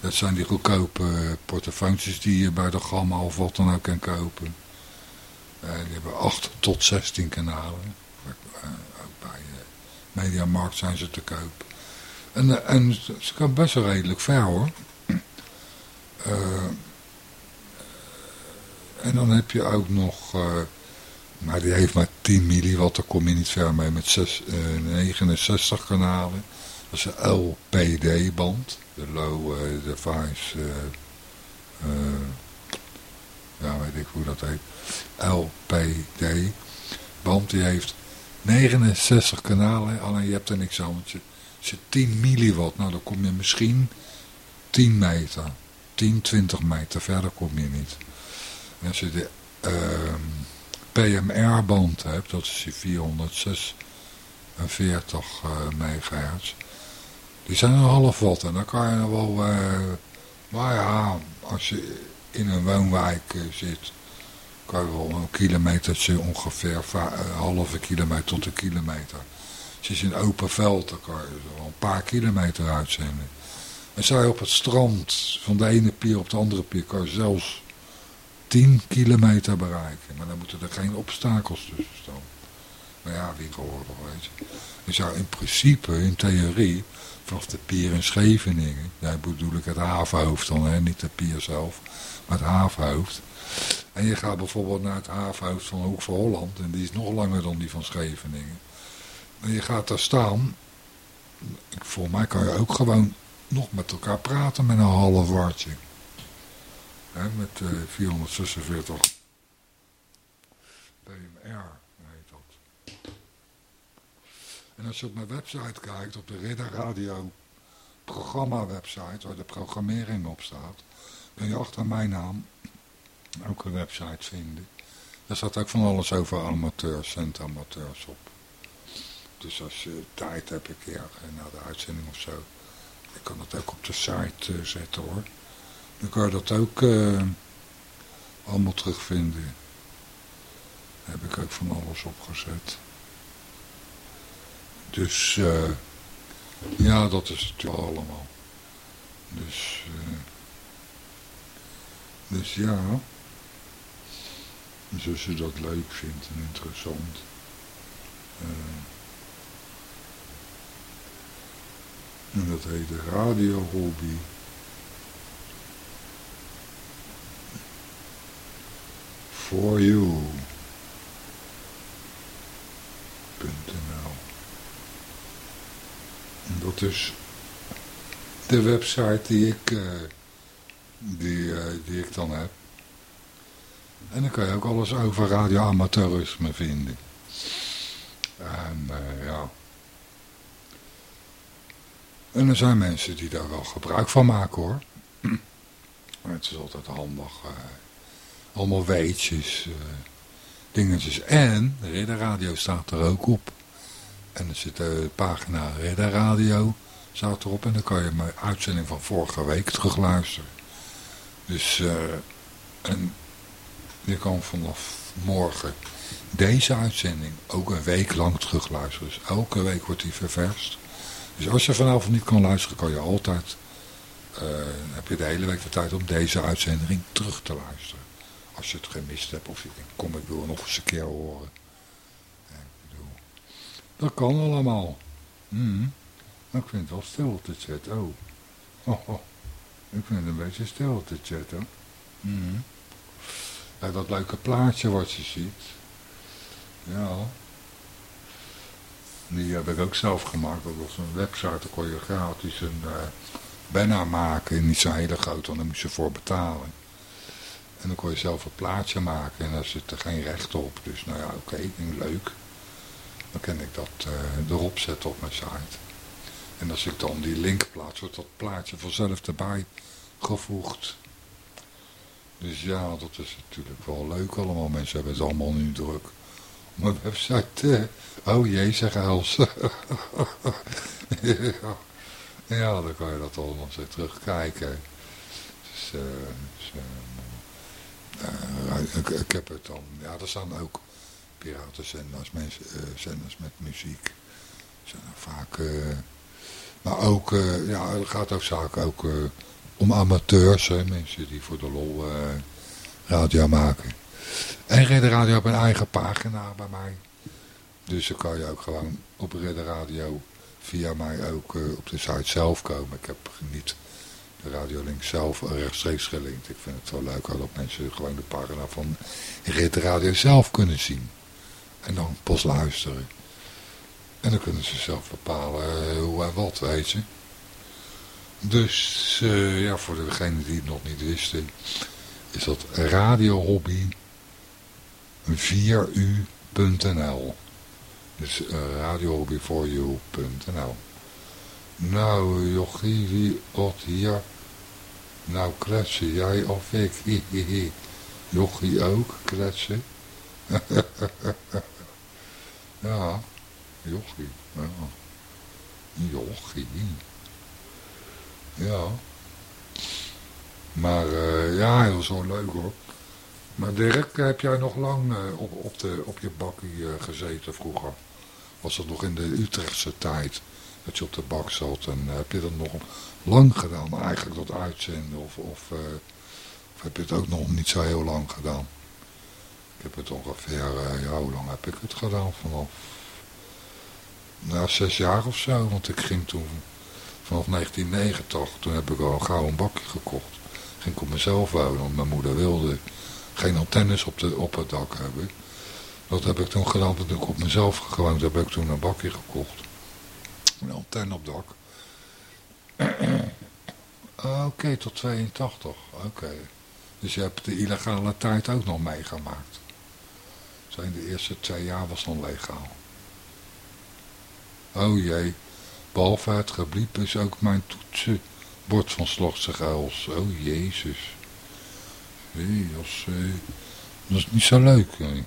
Dat zijn die goedkope portofoontjes die je bij de Gamma of wat dan ook kan kopen. Uh, die hebben 8 tot 16 kanalen. Ook bij uh, Mediamarkt zijn ze te koop. En, en ze kan best wel redelijk ver hoor. en dan heb je ook nog... maar die heeft maar 10 milliwatt, daar kom je niet ver mee met 6, 69 kanalen. Dat is een LPD-band de low device, ja weet ik hoe dat heet, LPD, band die heeft 69 kanalen, alleen je hebt er niks aan, want je zit 10 milliwatt, nou dan kom je misschien 10 meter, 10, 20 meter, verder kom je niet. En als je de uh, PMR-band hebt, dat is die 446 uh, megahertz, die zijn een half watt en dan kan je wel, uh, maar ja, als je in een woonwijk uh, zit, kan je wel een kilometertje ongeveer, een halve kilometer tot een kilometer. Als je in open veld, dan kan je wel een paar kilometer uitzenden. En zou je op het strand van de ene pier op de andere pier, kan je zelfs 10 kilometer bereiken. Maar dan moeten er geen obstakels tussen staan. Maar ja, wie gehoord weet je. Je zou in principe, in theorie, vanaf de pier in Scheveningen. Daar bedoel ik het havenhoofd dan, hè? niet de pier zelf, maar het havenhoofd. En je gaat bijvoorbeeld naar het havenhoofd van Hoek van Holland. En die is nog langer dan die van Scheveningen. En je gaat daar staan. Volgens mij kan je ook gewoon nog met elkaar praten met een half wartje. Hè, met uh, 446 BMR heet dat. En als je op mijn website kijkt, op de Ridder Radio programma website, waar de programmering op staat, kun je achter mijn naam ook een website vinden. Daar staat ook van alles over amateurs, amateurs op. Dus als je tijd hebt een keer eh, na de uitzending of zo, je kan dat ook op de site uh, zetten hoor. Dan kan je dat ook uh, allemaal terugvinden. Heb ik ook van alles opgezet. Dus uh, ja, dat is natuurlijk allemaal. Dus, dus ja, dus als je dat leuk vindt en interessant. Uh, en dat heet Radio Hobby. For you. Dat is de website die ik, uh, die, uh, die ik dan heb. En dan kan je ook alles over radioamateurisme vinden. En uh, ja. En er zijn mensen die daar wel gebruik van maken hoor. Het is altijd handig. allemaal weetjes, dingetjes. En de ridderradio staat er ook op. En er zit de pagina Redder Radio staat erop. En dan kan je mijn uitzending van vorige week terugluisteren. Dus en je kan vanaf morgen deze uitzending ook een week lang terugluisteren. Dus elke week wordt die ververst. Dus als je vanavond niet kan luisteren, kan je altijd... Uh, heb je de hele week de tijd om deze uitzending terug te luisteren. Als je het gemist hebt of je denkt, kom ik wil nog eens een keer horen. Dat kan allemaal. Mm. Ik vind het wel stil te chatten. Oh. Oh, oh. Ik vind het een beetje stil te chatten. Mm. Dat leuke plaatje wat je ziet. Ja. Die heb ik ook zelf gemaakt. Dat was een website. Daar kon je gratis een uh, banner maken. Niet zo hele groot, want daar moest je voor betalen. En dan kon je zelf een plaatje maken. En daar zit er geen recht op. Dus nou ja, oké, okay, leuk. Dan kan ik dat uh, erop zetten op mijn site. En als ik dan die link plaats, wordt dat plaatje vanzelf erbij gevoegd. Dus ja, dat is natuurlijk wel leuk allemaal. Mensen hebben het allemaal nu druk. Mijn website, eh, oh jee, zeg Els. ja. ja, dan kan je dat allemaal zo terugkijken. Dus, uh, ik, heb het dan, ja, er staan ook piratenzenders, mensen, zenders met muziek. Zijn vaak, maar ook, ja, er gaat ook zaken ook om amateurs, hè, mensen die voor de lol uh, radio maken. En Redder Radio heeft een eigen pagina bij mij. Dus dan kan je ook gewoon op Redder Radio via mij ook uh, op de site zelf komen. Ik heb niet de radiolink zelf rechtstreeks gelinkt. Ik vind het wel leuk dat mensen gewoon de pagina van Redder Radio zelf kunnen zien. En dan pas luisteren. En dan kunnen ze zelf bepalen uh, hoe en wat, weet je. Dus uh, ja, voor degenen die het nog niet wisten, is dat radiohobby 4u.nl. Dus uh, radiohobby for you.nl. Nou, jochie, wie wat hier? Nou, kletsen jij of ik? Jochie ook, kletsen. ja, jochie. Ja. Jochie. Ja. Maar uh, ja, heel zo leuk hoor. Maar Dirk, heb jij nog lang uh, op, op, de, op je bakkie uh, gezeten vroeger? Was dat nog in de Utrechtse tijd? Dat je op de bak zat en heb je dat nog lang gedaan eigenlijk, dat uitzenden? Of, of, of, heb je het ook nog niet zo heel lang gedaan? Ik heb het ongeveer, ja hoe lang heb ik het gedaan? Vanaf, nou zes jaar of zo, want ik ging toen vanaf 1990, toen heb ik al gauw een bakje gekocht. Ging ik op mezelf wonen, want mijn moeder wilde geen antennes op, de, op het dak hebben. Dat heb ik toen gedaan, toen ik op mezelf gewoond heb, ik toen een bakje gekocht. Een antenne op dak. Oké, tot 82. Oké. Dus je hebt de illegale tijd ook nog meegemaakt. Zijn de eerste twee jaar was dan legaal. Oh jee. Behalve het gebliep is ook mijn toetsenbord van Slotse Uils. Oh jezus. Nee, dat, is, eh, dat is niet zo leuk. Nee.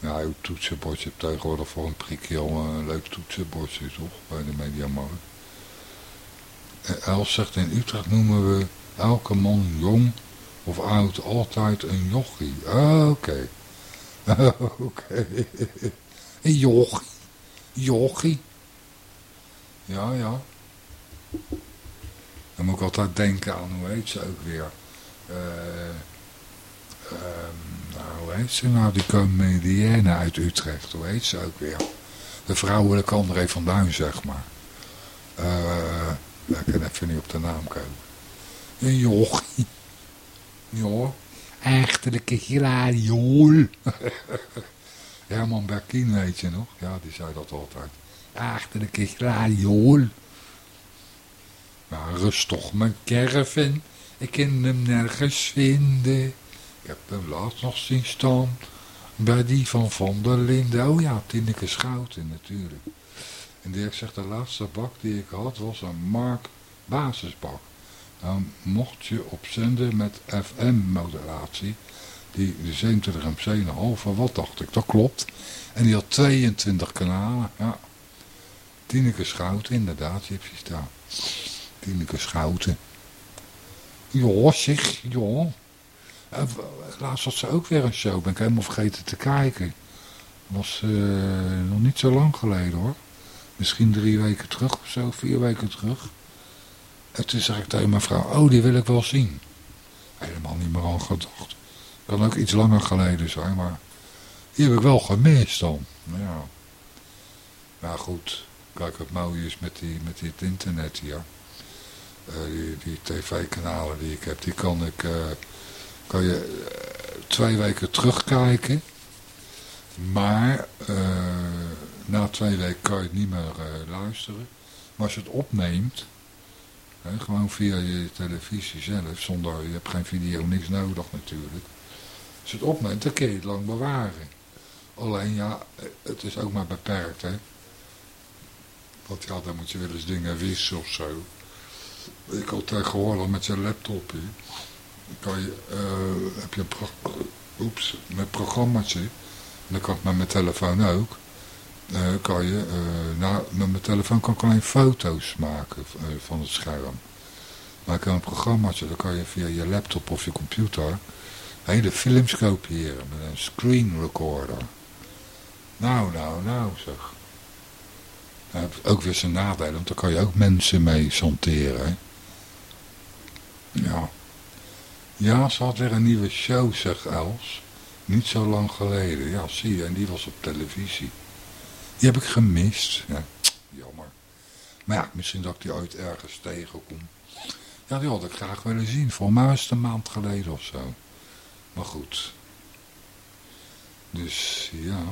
Ja, uw toetsenbordje tegenwoordig voor een prikje al een leuk toetsenbordje, toch? Bij de Mediamarkt. Eh, Els zegt in Utrecht noemen we elke man jong of oud altijd een jochie. Ah, oké. oké. Een jochie. Jochie. Ja, ja. Dan moet ik altijd denken aan, hoe heet ze ook weer? Uh, nou, hoe heet ze nou, die comedienne uit Utrecht, hoe heet ze ook weer? De vrouwelijke André van Duin, zeg maar. Uh, ik kan even niet op de naam komen. Een jochie. Ja, echtelijke gladiool. Herman Berkien weet je nog? Ja, die zei dat altijd achter de radiool. Maar rust toch mijn caravan. Ik kan hem nergens vinden. Ik heb hem laatst nog zien staan. Bij die van Van der Linden. Oh ja, Tineke Schouten natuurlijk. En Dirk zegt, de laatste bak die ik had was een Mark basisbak. Dan mocht je opzenden met FM-modulatie. Die de 27 MC een halve wat dacht ik. Dat klopt. En die had 22 kanalen. Ja. Tineke Schouten, inderdaad, je hebt daar. Tineke Schouten. Ja, zeg, ja. Uh, laatst had ze ook weer een show, ben ik helemaal vergeten te kijken. Was uh, nog niet zo lang geleden hoor. Misschien drie weken terug of zo, vier weken terug. En toen zei ik tegen mijn vrouw, oh die wil ik wel zien. Helemaal niet meer aan gedacht. Kan ook iets langer geleden zijn, maar die heb ik wel gemist dan. Ja. Maar goed, Kijk, het mooie is met, die, met dit internet hier. Uh, die, die tv-kanalen die ik heb, die kan ik... Uh, kan je uh, twee weken terugkijken. Maar na twee weken kan je het niet meer luisteren. Maar als je het opneemt... Hè, gewoon via je televisie zelf, zonder... Je hebt geen video, niks nodig natuurlijk. Als je het opneemt, dan kun je het lang bewaren. Alleen ja, het is ook maar beperkt, hè. Want ja, dan moet je wel eens dingen wissen of zo. Ik had tegenwoordig met je laptop kan je, uh, heb je een pro oeps, met programma's. En dan kan ik met mijn telefoon ook. Uh, kan je, nou, met mijn telefoon kan ik alleen foto's maken van het scherm. Maar ik kan een programmaatje, dan kan je via je laptop of je computer hele films kopiëren met een screen recorder. Nou, nou, nou, zeg. Ook weer zijn nadeel, want daar kan je ook mensen mee chanteren. Ja. Ja, ze had weer een nieuwe show, zegt Els. Niet zo lang geleden. Ja, zie je, en die was op televisie. Die heb ik gemist. Ja, jammer. Maar ja, misschien dat ik die ooit ergens tegenkom. Ja, die had ik graag willen zien. Voor mij is het een maand geleden of zo. Maar goed. Dus ja.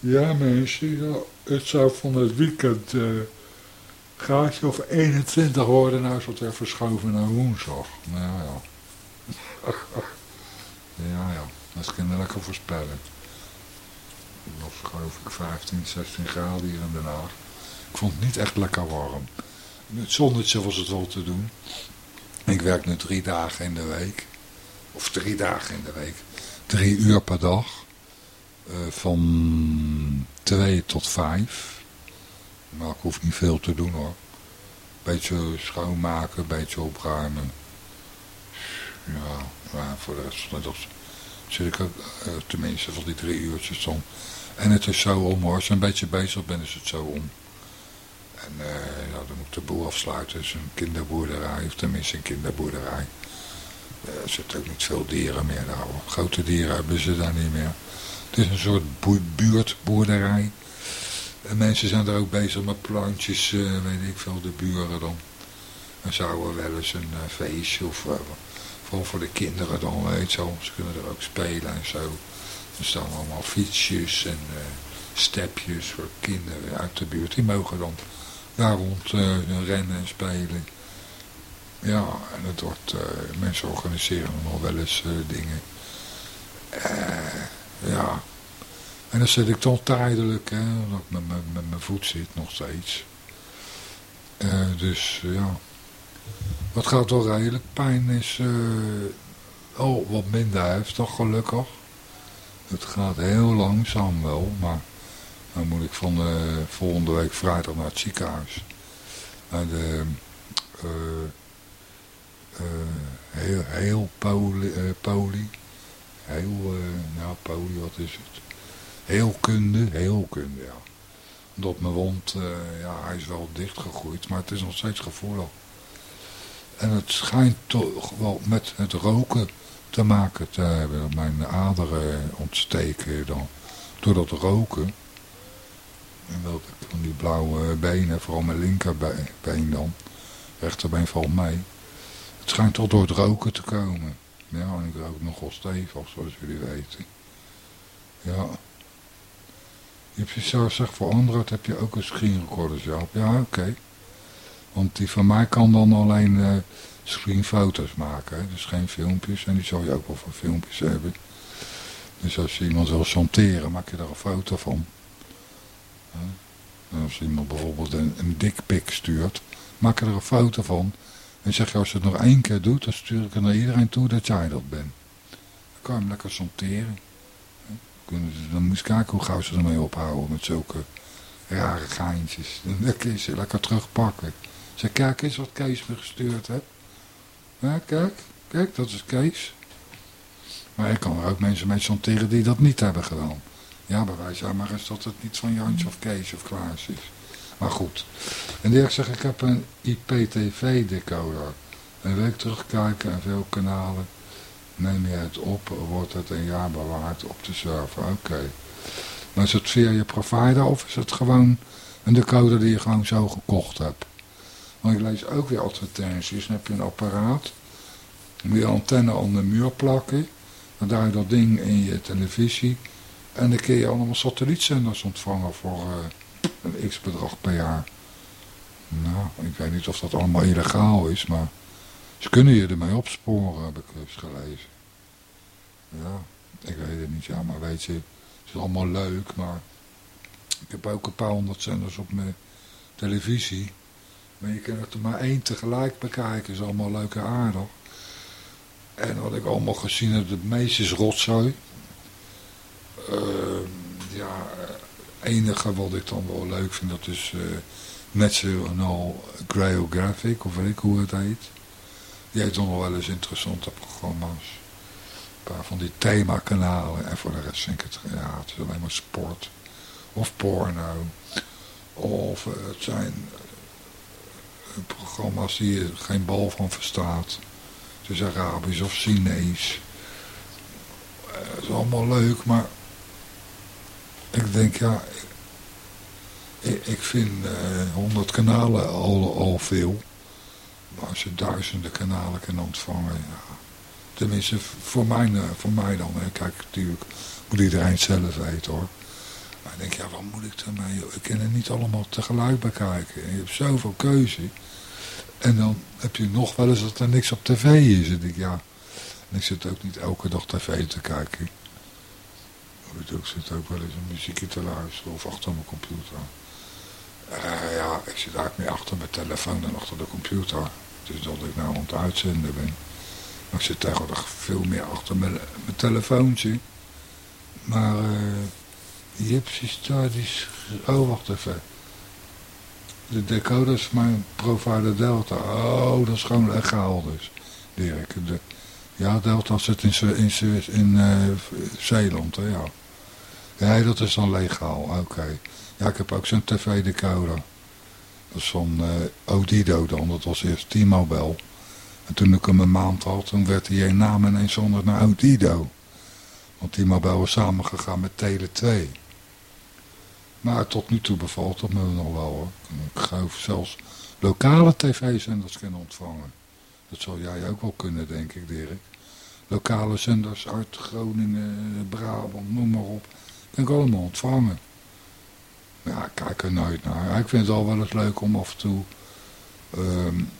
Ja mensen, het zou van het weekend uh, gaatje of 21 worden. Nou is het weer verschoven naar woensdag. Nou ja. Ja ja, dat kunnen lekker voorspellen. Het was geloof ik 15, 16 graden hier in Haag. Ik vond het niet echt lekker warm. Het zonnetje was het wel te doen. Ik werk nu drie dagen in de week. Of drie dagen in de week. Drie uur per dag. Uh, van twee tot vijf. Maar ik hoef niet veel te doen hoor. Beetje schoonmaken, beetje opruimen. Ja, maar voor de rest dag zit ik ook uh, tenminste van die drie uurtjes dan. En het is zo om hoor. Als je een beetje bezig bent is het zo om. En uh, ja, dan moet de boel afsluiten. Het een kinderboerderij, of tenminste een kinderboerderij. Er zitten ook niet veel dieren meer daar. Grote dieren hebben ze daar niet meer. Het is een soort buurtboerderij. En mensen zijn er ook bezig met plantjes, uh, weet ik veel, de buren dan. En zouden wel eens een feestje of vooral voor de kinderen dan, weet je Ze kunnen er ook spelen en zo. Er staan allemaal fietsjes en stepjes voor kinderen uit de buurt. Die mogen dan daar rond rennen en spelen. Ja, en het wordt, mensen organiseren nog wel eens dingen. Ja, en dan zit ik toch tijdelijk, hè, omdat met, mijn voet zit nog steeds. dus ja, wat gaat wel redelijk. Pijn is oh, wat minder heftig gelukkig. Het gaat heel langzaam wel, maar dan moet ik van de volgende week vrijdag naar het ziekenhuis. Naar de uh, uh, heel, heel uh, poli. Heel, nou poli, wat is het? Heelkunde, heelkunde, ja. Omdat mijn wond, ja, hij is wel dichtgegroeid, maar het is nog steeds gevoelig. En het schijnt toch wel met het roken te maken te hebben. Mijn aderen ontsteken dan. Door dat roken. En dat ik van die blauwe benen, vooral mijn linkerbeen dan. Rechterbeen valt mee. Het schijnt toch door het roken te komen. Ja, en ik rook nogal stevig, zoals jullie weten. Ja. Je hebt je zo zeg voor Android heb je ook een screen recorder zelf. Ja, oké. Want die van mij kan dan alleen uh, screenfoto's maken. Dus geen filmpjes. En die zou je ook wel voor filmpjes hebben. Dus als je iemand wil chanteren, maak je daar een foto van. Als iemand bijvoorbeeld een, een dikpik stuurt, maak er een foto van. En zeg je, als je het nog één keer doet, dan stuur ik er naar iedereen toe dat jij dat bent. Dan kan je hem lekker sorteren. Dan moet je kijken hoe gauw ze ermee ophouden met zulke rare geintjes. Dan kun ze lekker terugpakken. Zeg, kijk eens wat Kees me gestuurd heeft. Ja, kijk, kijk, dat is Kees. Maar ik kan er ook mensen mee chanteren die dat niet hebben gedaan. Ja, bij wijze maar is dat het niet van Jantje of Kees of Klaas is. Maar goed. En Dirk zegt, ik heb een IPTV-decoder. Een week terugkijken en veel kanalen. Neem je het op, wordt het een jaar bewaard op de server. Oké. Maar is het via je provider of is het gewoon een decoder die je gewoon zo gekocht hebt? Want ik lees ook weer advertenties. Dan heb je een apparaat. Moet je antenne aan de muur plakken. Dan draai je dat ding in je televisie. En dan kun je allemaal satellietzenders ontvangen voor uh, een x-bedrag per jaar. Nou, ik weet niet of dat allemaal illegaal is, maar ze kunnen je ermee opsporen, heb ik eens gelezen. Ja, ik weet het niet, ja, maar weet je, het is allemaal leuk, maar Ik heb ook een paar honderd zenders op mijn televisie. Maar je kan er maar één tegelijk bekijken. is allemaal leuk en aardig. En wat ik allemaal gezien heb, het meeste is rotzooi. Uh, ja, enige wat ik dan wel leuk vind, dat is uh, National Geographic, of weet ik hoe het heet. Die heeft dan wel eens interessante programma's. Een paar van die themakanalen. En voor de rest vind ik het, ja, het is alleen maar sport. Of porno. Of uh, het zijn uh, programma's die je geen bal van verstaat. Het is Arabisch of Chinees. het is allemaal leuk, maar ik denk, ja, ik, ik vind honderd kanalen al, al veel. Maar als je duizenden kanalen kan ontvangen, ja. Tenminste, voor mij, voor mij dan. Kijk, natuurlijk moet iedereen zelf weten hoor. Maar ik denk, ja, wat moet ik daarmee? Ik kan het niet allemaal tegelijk bekijken. En je hebt zoveel keuze. En dan heb je nog wel eens dat er niks op tv is. En ik, ja, en ik zit ook niet elke dag tv te kijken. Ik zit ook wel eens een muziekje te luisteren of achter mijn computer. Uh, ja, ik zit eigenlijk meer achter mijn telefoon dan achter de computer. Dus dat ik nou aan het uitzenden ben. Maar ik zit tegenwoordig veel meer achter mijn, mijn telefoontje. Maar uh, Jipsy Studies... Oh, wacht even. De decoder is mijn provider Delta. Oh, dat is gewoon legaal dus. Dirk. Ja, Delta zit in, in, in uh, Zeeland, hè, ja. Ja, dat is dan legaal, oké. Ja, ik heb ook zo'n tv-decoder. Dat is van uh, Odido dan, dat was eerst T-Mobile. En toen ik hem een maand had, toen werd hij een naam ineens zonder naar Odido. Want T-Mobile was samengegaan met Tele 2. Maar tot nu toe bevalt het me nog wel hoor. Ik geloof zelfs lokale tv-zenders kunnen ontvangen. Dat zal jij ook wel kunnen, denk ik, Dirk. Lokale zenders uit Groningen, Brabant, noem maar op. Kan ik allemaal ontvangen. Ja, ik kijk er nooit naar. Ik vind het al wel eens leuk om af en toe um,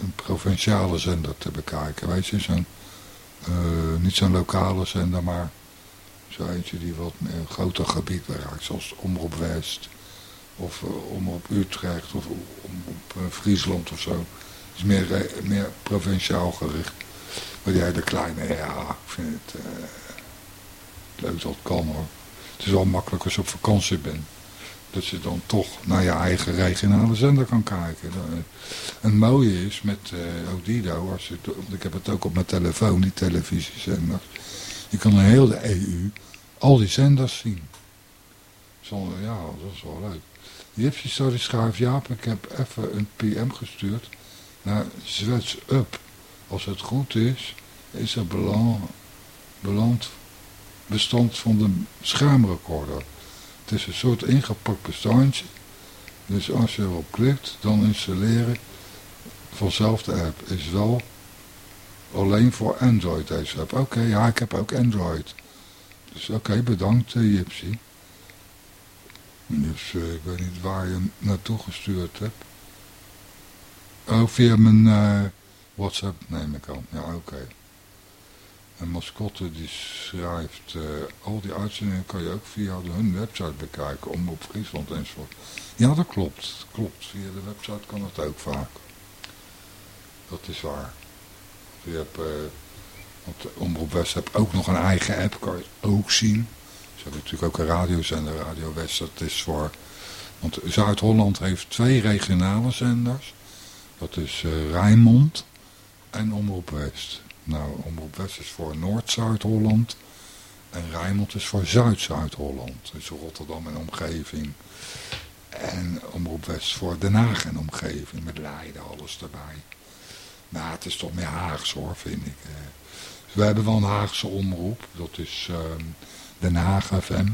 een provinciale zender te bekijken. Weet je, uh, niet zo'n lokale zender, maar zo eentje die wat meer een groter gebied bereikt. Zoals Omroep West of uh, Omroep Utrecht of Omroep uh, Friesland of zo. Het is meer, meer provinciaal gericht. Maar die hele kleine, ja, ik vind het leuk dat het kan hoor. Het is wel makkelijk als je op vakantie bent dat je dan toch naar je eigen regionale zender kan kijken. Het mooie is met uh, Odido, als je, ik heb het ook op mijn telefoon, die televisiezenders. Je kan in heel de EU al die zenders zien. Zonder, ja, dat is wel leuk. Jipsy Story schrijft, Jaap, ik heb even een PM gestuurd naar Zwets Up. Als het goed is, is er beland, beland bestand van de schermrecorder. Het is een soort ingepakt bestandje. Dus als je erop klikt, dan installeren vanzelf de app. Is wel alleen voor Android deze app. Oké, ja, ik heb ook Android. Dus oké, bedankt uh, Jipsy. Dus uh, ik weet niet waar je hem naartoe gestuurd hebt. Oh, via mijn uh, WhatsApp neem ik aan. Ja, oké. En Mascotte die schrijft, uh, al die uitzendingen kan je ook via hun website bekijken, om op Friesland enzovoort. Ja, dat klopt. Klopt. Via de website kan het ook vaak. Dat is waar. Je hebt, uh, want Omroep West heeft ook nog een eigen app, kan je ook zien. Ze hebben natuurlijk ook een radiozender, Radio West. Dat is voor, want Zuid-Holland heeft twee regionale zenders. Dat is uh, Rijnmond en Omroep West. Nou, Omroep West is voor Noord-Zuid-Holland. En Rijnmond is voor Zuid-Zuid-Holland. Dus Rotterdam en omgeving. En Omroep West voor Den Haag en omgeving. Met Leiden, alles erbij. Maar het is toch meer Haags hoor, vind ik. Dus we hebben wel een Haagse omroep. Dat is uh, Den Haag FM.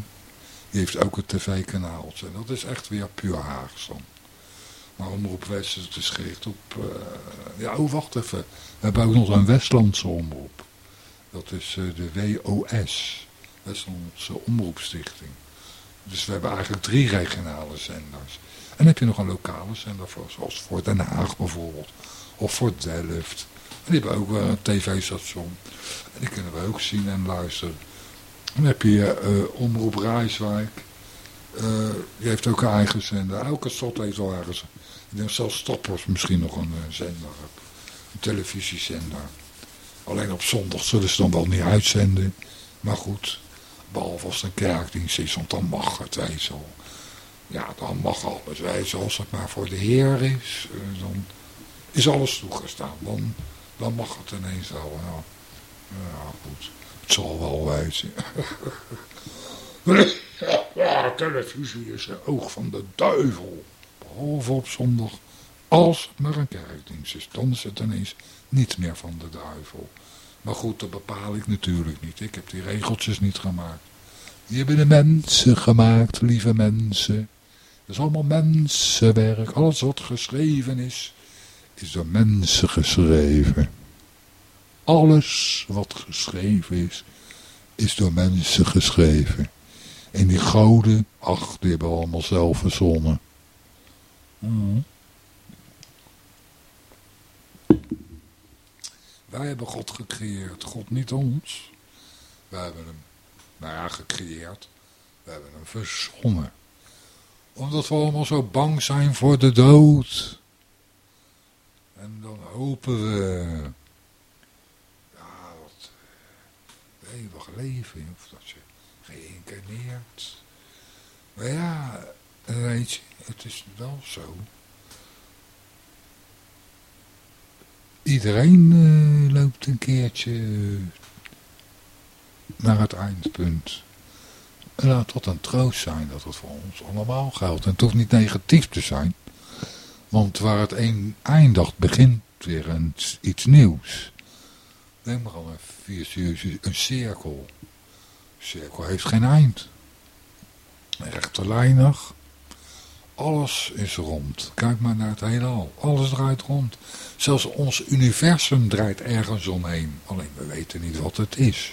Die heeft ook een tv-kanaal. En dat is echt weer puur Haags dan. Maar Omroep West is dus gericht op... Uh, ja, oh, wacht even. We hebben ook nog een Westlandse omroep. Dat is uh, de WOS. Westlandse Omroepstichting. Dus we hebben eigenlijk drie regionale zenders. En dan heb je nog een lokale zender, voor, zoals voor Den Haag bijvoorbeeld. Of voor Delft. En die hebben ook uh, een tv-station. En die kunnen we ook zien en luisteren. Dan heb je uh, Omroep Rijswijk. Die heeft ook een eigen zender. Elke stad heeft wel ergens. Ik denk zelfs Stappers misschien nog een zender. Televisiezender. Alleen op zondag zullen ze dan wel niet uitzenden. Maar goed, behalve als een kerkdienst is, want dan mag het, je wel. Ja, dan mag alles, weet je Als het maar voor de Heer is, uh, dan is alles toegestaan. Dan, dan mag het ineens wel. Ja, ja goed. Het zal wel wezen. ja, televisie is het oog van de duivel. Behalve op zondag. Als het maar een kerkdienst is, dan is het ineens niet meer van de duivel. Maar goed, dat bepaal ik natuurlijk niet. Ik heb die regeltjes niet gemaakt. Die hebben de mensen gemaakt, lieve mensen. Dat is allemaal mensenwerk. Alles wat geschreven is, is door mensen geschreven. Alles wat geschreven is, is door mensen geschreven. En die goden, ach, die hebben we allemaal zelf verzonnen. Mm. Wij hebben God gecreëerd, God niet ons. Wij hebben hem, nou ja, gecreëerd. We hebben hem verzonnen. Omdat we allemaal zo bang zijn voor de dood. En dan hopen we ja, dat eeuwig leven, of dat je geïncarneerd. Maar ja, weet je, het is wel zo. Iedereen uh, loopt een keertje naar het eindpunt. En laat dat een troost zijn dat het voor ons allemaal geldt. En het hoeft niet negatief te zijn. Want waar het een eindigt, begint weer een, iets nieuws. Denk maar al een, een cirkel. Een cirkel heeft geen eind. Rechterlijnig. Alles is rond. Kijk maar naar het heelal. Alles draait rond. Zelfs ons universum draait ergens omheen. Alleen we weten niet wat het is.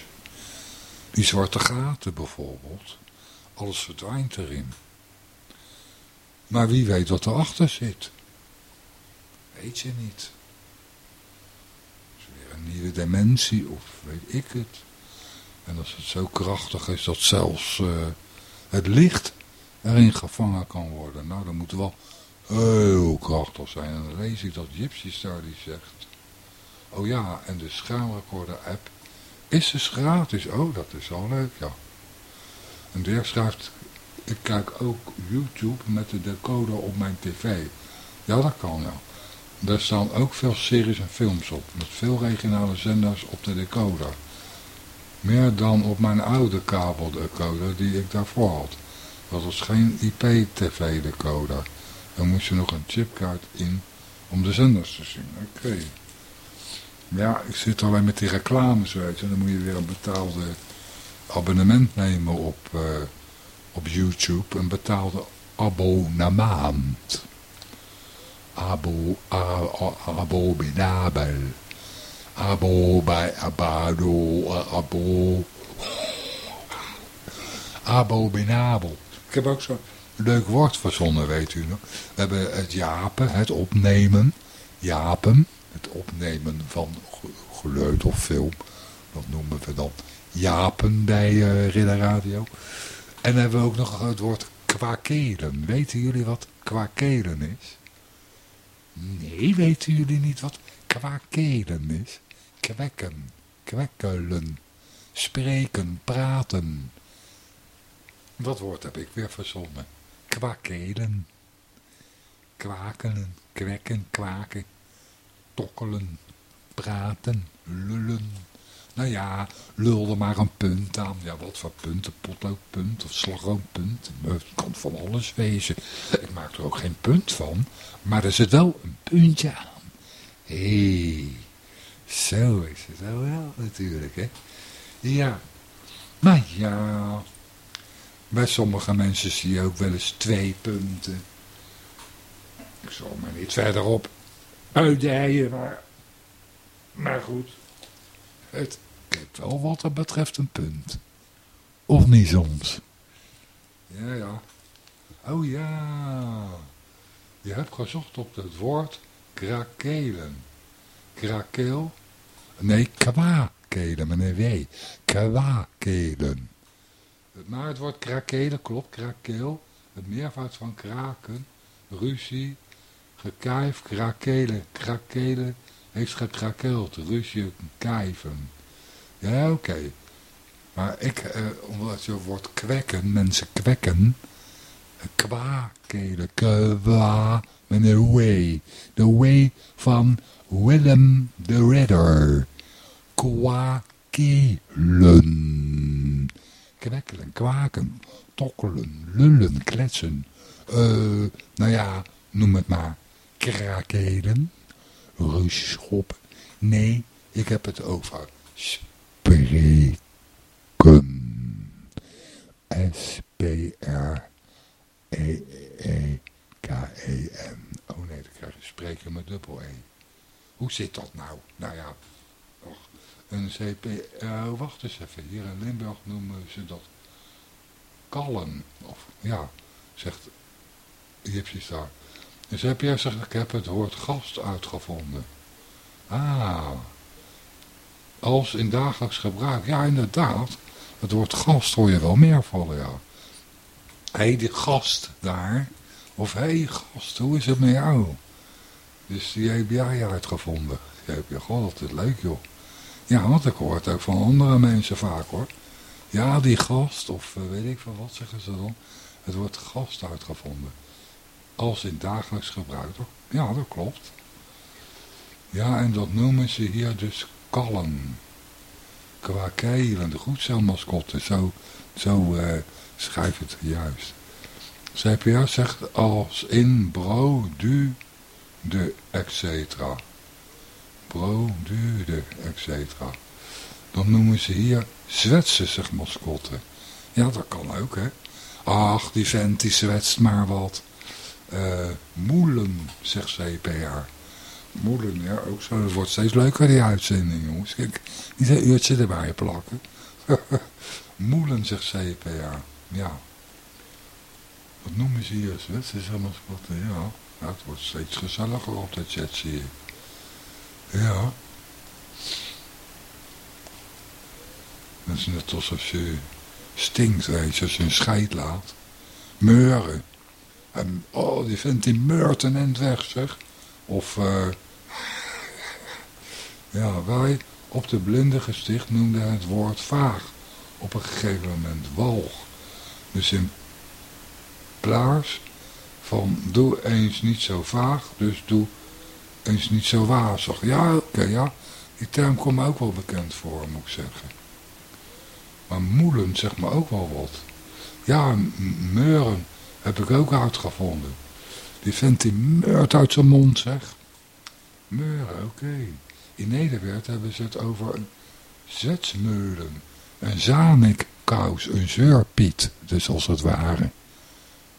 Die zwarte gaten bijvoorbeeld. Alles verdwijnt erin. Maar wie weet wat erachter zit. Weet je niet. Is weer een nieuwe dimensie of weet ik het. En als het zo krachtig is dat zelfs uh, het licht erin gevangen kan worden. Nou, dan moet wel heel krachtig zijn. En dan lees ik dat Gypsy Star die zegt. Oh ja, en de schermrecorder app is dus gratis. Oh, dat is wel leuk, ja. En Dirk schrijft, ik kijk ook YouTube met de decoder op mijn tv. Ja, dat kan, ja. Daar staan ook veel series en films op, met veel regionale zenders op de decoder. Meer dan op mijn oude kabeldecoder die ik daarvoor had. Dat was geen IP-tv-decoder. Er moest je nog een chipkaart in om de zenders te zien. Oké. Ja, ik zit alleen met die reclames, weet je. Dan moet je weer een betaalde abonnement nemen op, uh, op YouTube. Een betaalde abonnement. Abo, abominabel. Abo bij abado, abo. Abominabel. Ik heb ook zo'n leuk woord verzonnen, weet u nog. We hebben het japen, het opnemen. Japen, het opnemen van geluid of film. Dat noemen we dan japen bij uh, Ridder Radio. En hebben we ook nog het woord kwakelen. Weten jullie wat kwakelen is? Nee, weten jullie niet wat kwakelen is? Kwekken, kwekkelen, spreken, praten. Dat woord heb ik weer verzonnen. Kwakelen. Kwakelen, kwekken, kwaken. Tokkelen, praten, lullen. Nou ja, lulde maar een punt aan. Ja, wat voor punt? Een potloodpunt of slagroompunt? Het kan van alles wezen. Ik maak er ook geen punt van, maar er zit wel een puntje aan. Hé, zo is het wel natuurlijk, hè. Ja, maar ja, bij sommige mensen zie je ook wel eens twee punten. Ik zal maar niet verderop uitdijen, maar, maar goed. Het heeft wel wat dat betreft een punt. Of niet soms. Ja, ja. Oh ja. Je hebt gezocht op het woord krakelen. Krakeel? Nee, kwakelen met een W. Kwakelen. Maar het woord krakelen klopt, krakeel. Het meervoud van kraken, ruzie, gekijf, krakelen, krakelen, heeft gekrakeld, ruzie, kijven. Ja, oké. Maar ik, eh, omdat je woord kwekken, mensen kwekken, kwakelen, kwa, met een way. De way van Willem de Ridder. Kwakelen. Kwekkelen, kwaken, tokkelen, lullen, kletsen. Uh, nou ja, noem het maar. Krakelen. Russchoppen. Nee, ik heb het over spreken. S-P-R-E-E-K-E-N. Oh nee, dan krijg je spreken met dubbel E. Hoe zit dat nou? Nou ja, een CP... Uh, wacht eens even. Hier in Limburg noemen ze dat kallen. Of ja, zegt Gypsy daar. En CPR zegt, ik heb het woord gast uitgevonden. Ah, als in dagelijks gebruik. Ja, inderdaad. Het woord gast hoor je wel meer vallen, ja. Hé, hey, die gast daar. Of hé, gast, hoe is het met jou? Dus die heb jij uitgevonden. Die heb je, god, dat is leuk, joh. Ja, want ik hoor het ook van andere mensen vaak, hoor. Ja, die gast, of uh, weet ik van wat zeggen ze dan. Het wordt gast uitgevonden. Als in dagelijks gebruik. Ja, dat klopt. Ja, en dat noemen ze hier dus kallen. Qua keilen, de goedcelmascotte. Zo, zo uh, schrijf het juist. CPR zegt als in bro, du, de, etc. Bro, du, de, etc. Dan noemen ze hier Zwetse mascotte. Ja, dat kan ook, hè. Ach, die vent die zwetst maar wat. Uh, moelen, zegt CPR. Moelen, ja, ook zo. Het wordt steeds leuker, die uitzending, jongens. Kijk, niet een uurtje erbij plakken. moelen, zegt CPR. Ja. Wat noemen ze hier? Zwitserse mascotte, ja. ja. Het wordt steeds gezelliger op de chat, zie je. Ja. Dat is net alsof je stinkt, weet je, als je een scheid laat. Meuren. En, oh, die vindt die meurt een end weg, zeg. Of, uh, ja, wij op de blinde gesticht noemden het woord vaag. Op een gegeven moment walg. Dus in plaats van doe eens niet zo vaag, dus doe eens niet zo wazig. Ja, oké, ja. Die term komt me ook wel bekend voor, moet ik zeggen. Maar moelen zegt me ook wel wat. Ja, meuren heb ik ook uitgevonden. Die vindt die meurt uit zijn mond, zeg. Meuren, oké. In Nederland hebben ze het over een zetsmeulen. Een zanikkous, een zeurpiet, dus als het ware.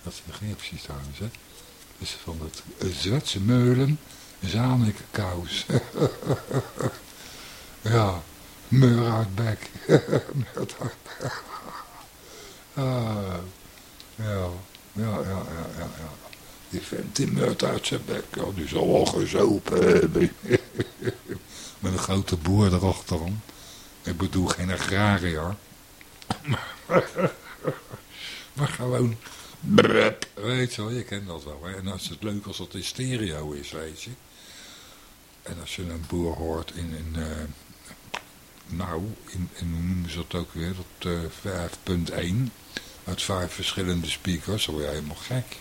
Dat is geen precies trouwens, hè. Dus van het Zwetse meulen, zanikkous. ja, meur uit bek. ja. Ja, ja, ja, ja. Die vent die meurt uit zijn bek. Die zal wel gezopen hebben. Met een grote boer erachterom. Ik bedoel geen agrariër. maar gewoon... Weet je wel, je kent dat wel. Hè? En als het leuk als het in stereo is, weet je. En als je een boer hoort in... uh, nou, in, in, hoe noemen ze dat ook weer? Dat uh, 5.1 uit vijf verschillende speakers, dan word je helemaal gek.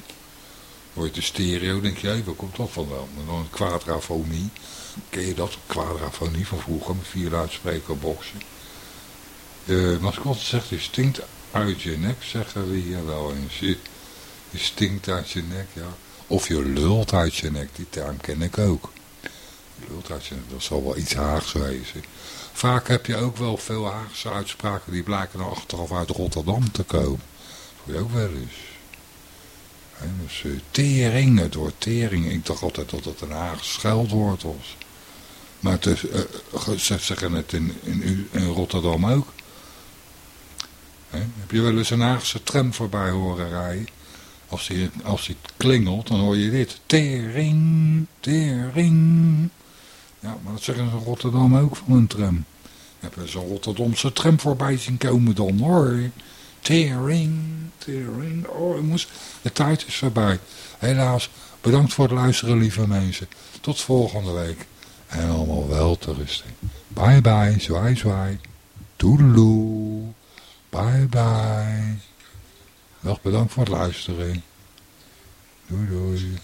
Hoor je de stereo, denk je, waar komt dat vandaan? En dan een quadrafonie. Ken je dat? Quadrafonie van vroeger met vier luidsprekerboxen. De mascotte zegt, je stinkt uit je nek, zeggen we hier wel eens. Je, je stinkt uit je nek, ja. Of je lult uit je nek, die term ken ik ook. Dat zal wel iets Haags wezen. Vaak heb je ook wel veel Haagse uitspraken die blijken dan achteraf uit Rotterdam te komen je ook wel eens. Dus tering, het woord tering. Ik dacht altijd dat het een Haagse scheldwoord was. Maar het is, uh, ze zeggen het in, in, in Rotterdam ook. heb je wel eens een Haagse tram voorbij horen rijden? Als die, als die klingelt, dan hoor je dit. Tering, tering. Ja, maar dat zeggen ze in Rotterdam ook van een tram. Je hebt zo'n Rotterdamse tram voorbij zien komen dan hoor. Tearing, tearing. Oh, moest, de tijd is voorbij. Helaas, bedankt voor het luisteren, lieve mensen. Tot volgende week. En allemaal wel te rusten. Bye bye, zwaai zwaai. Toedeloe. Bye bye. Nog bedankt voor het luisteren. Doei doei.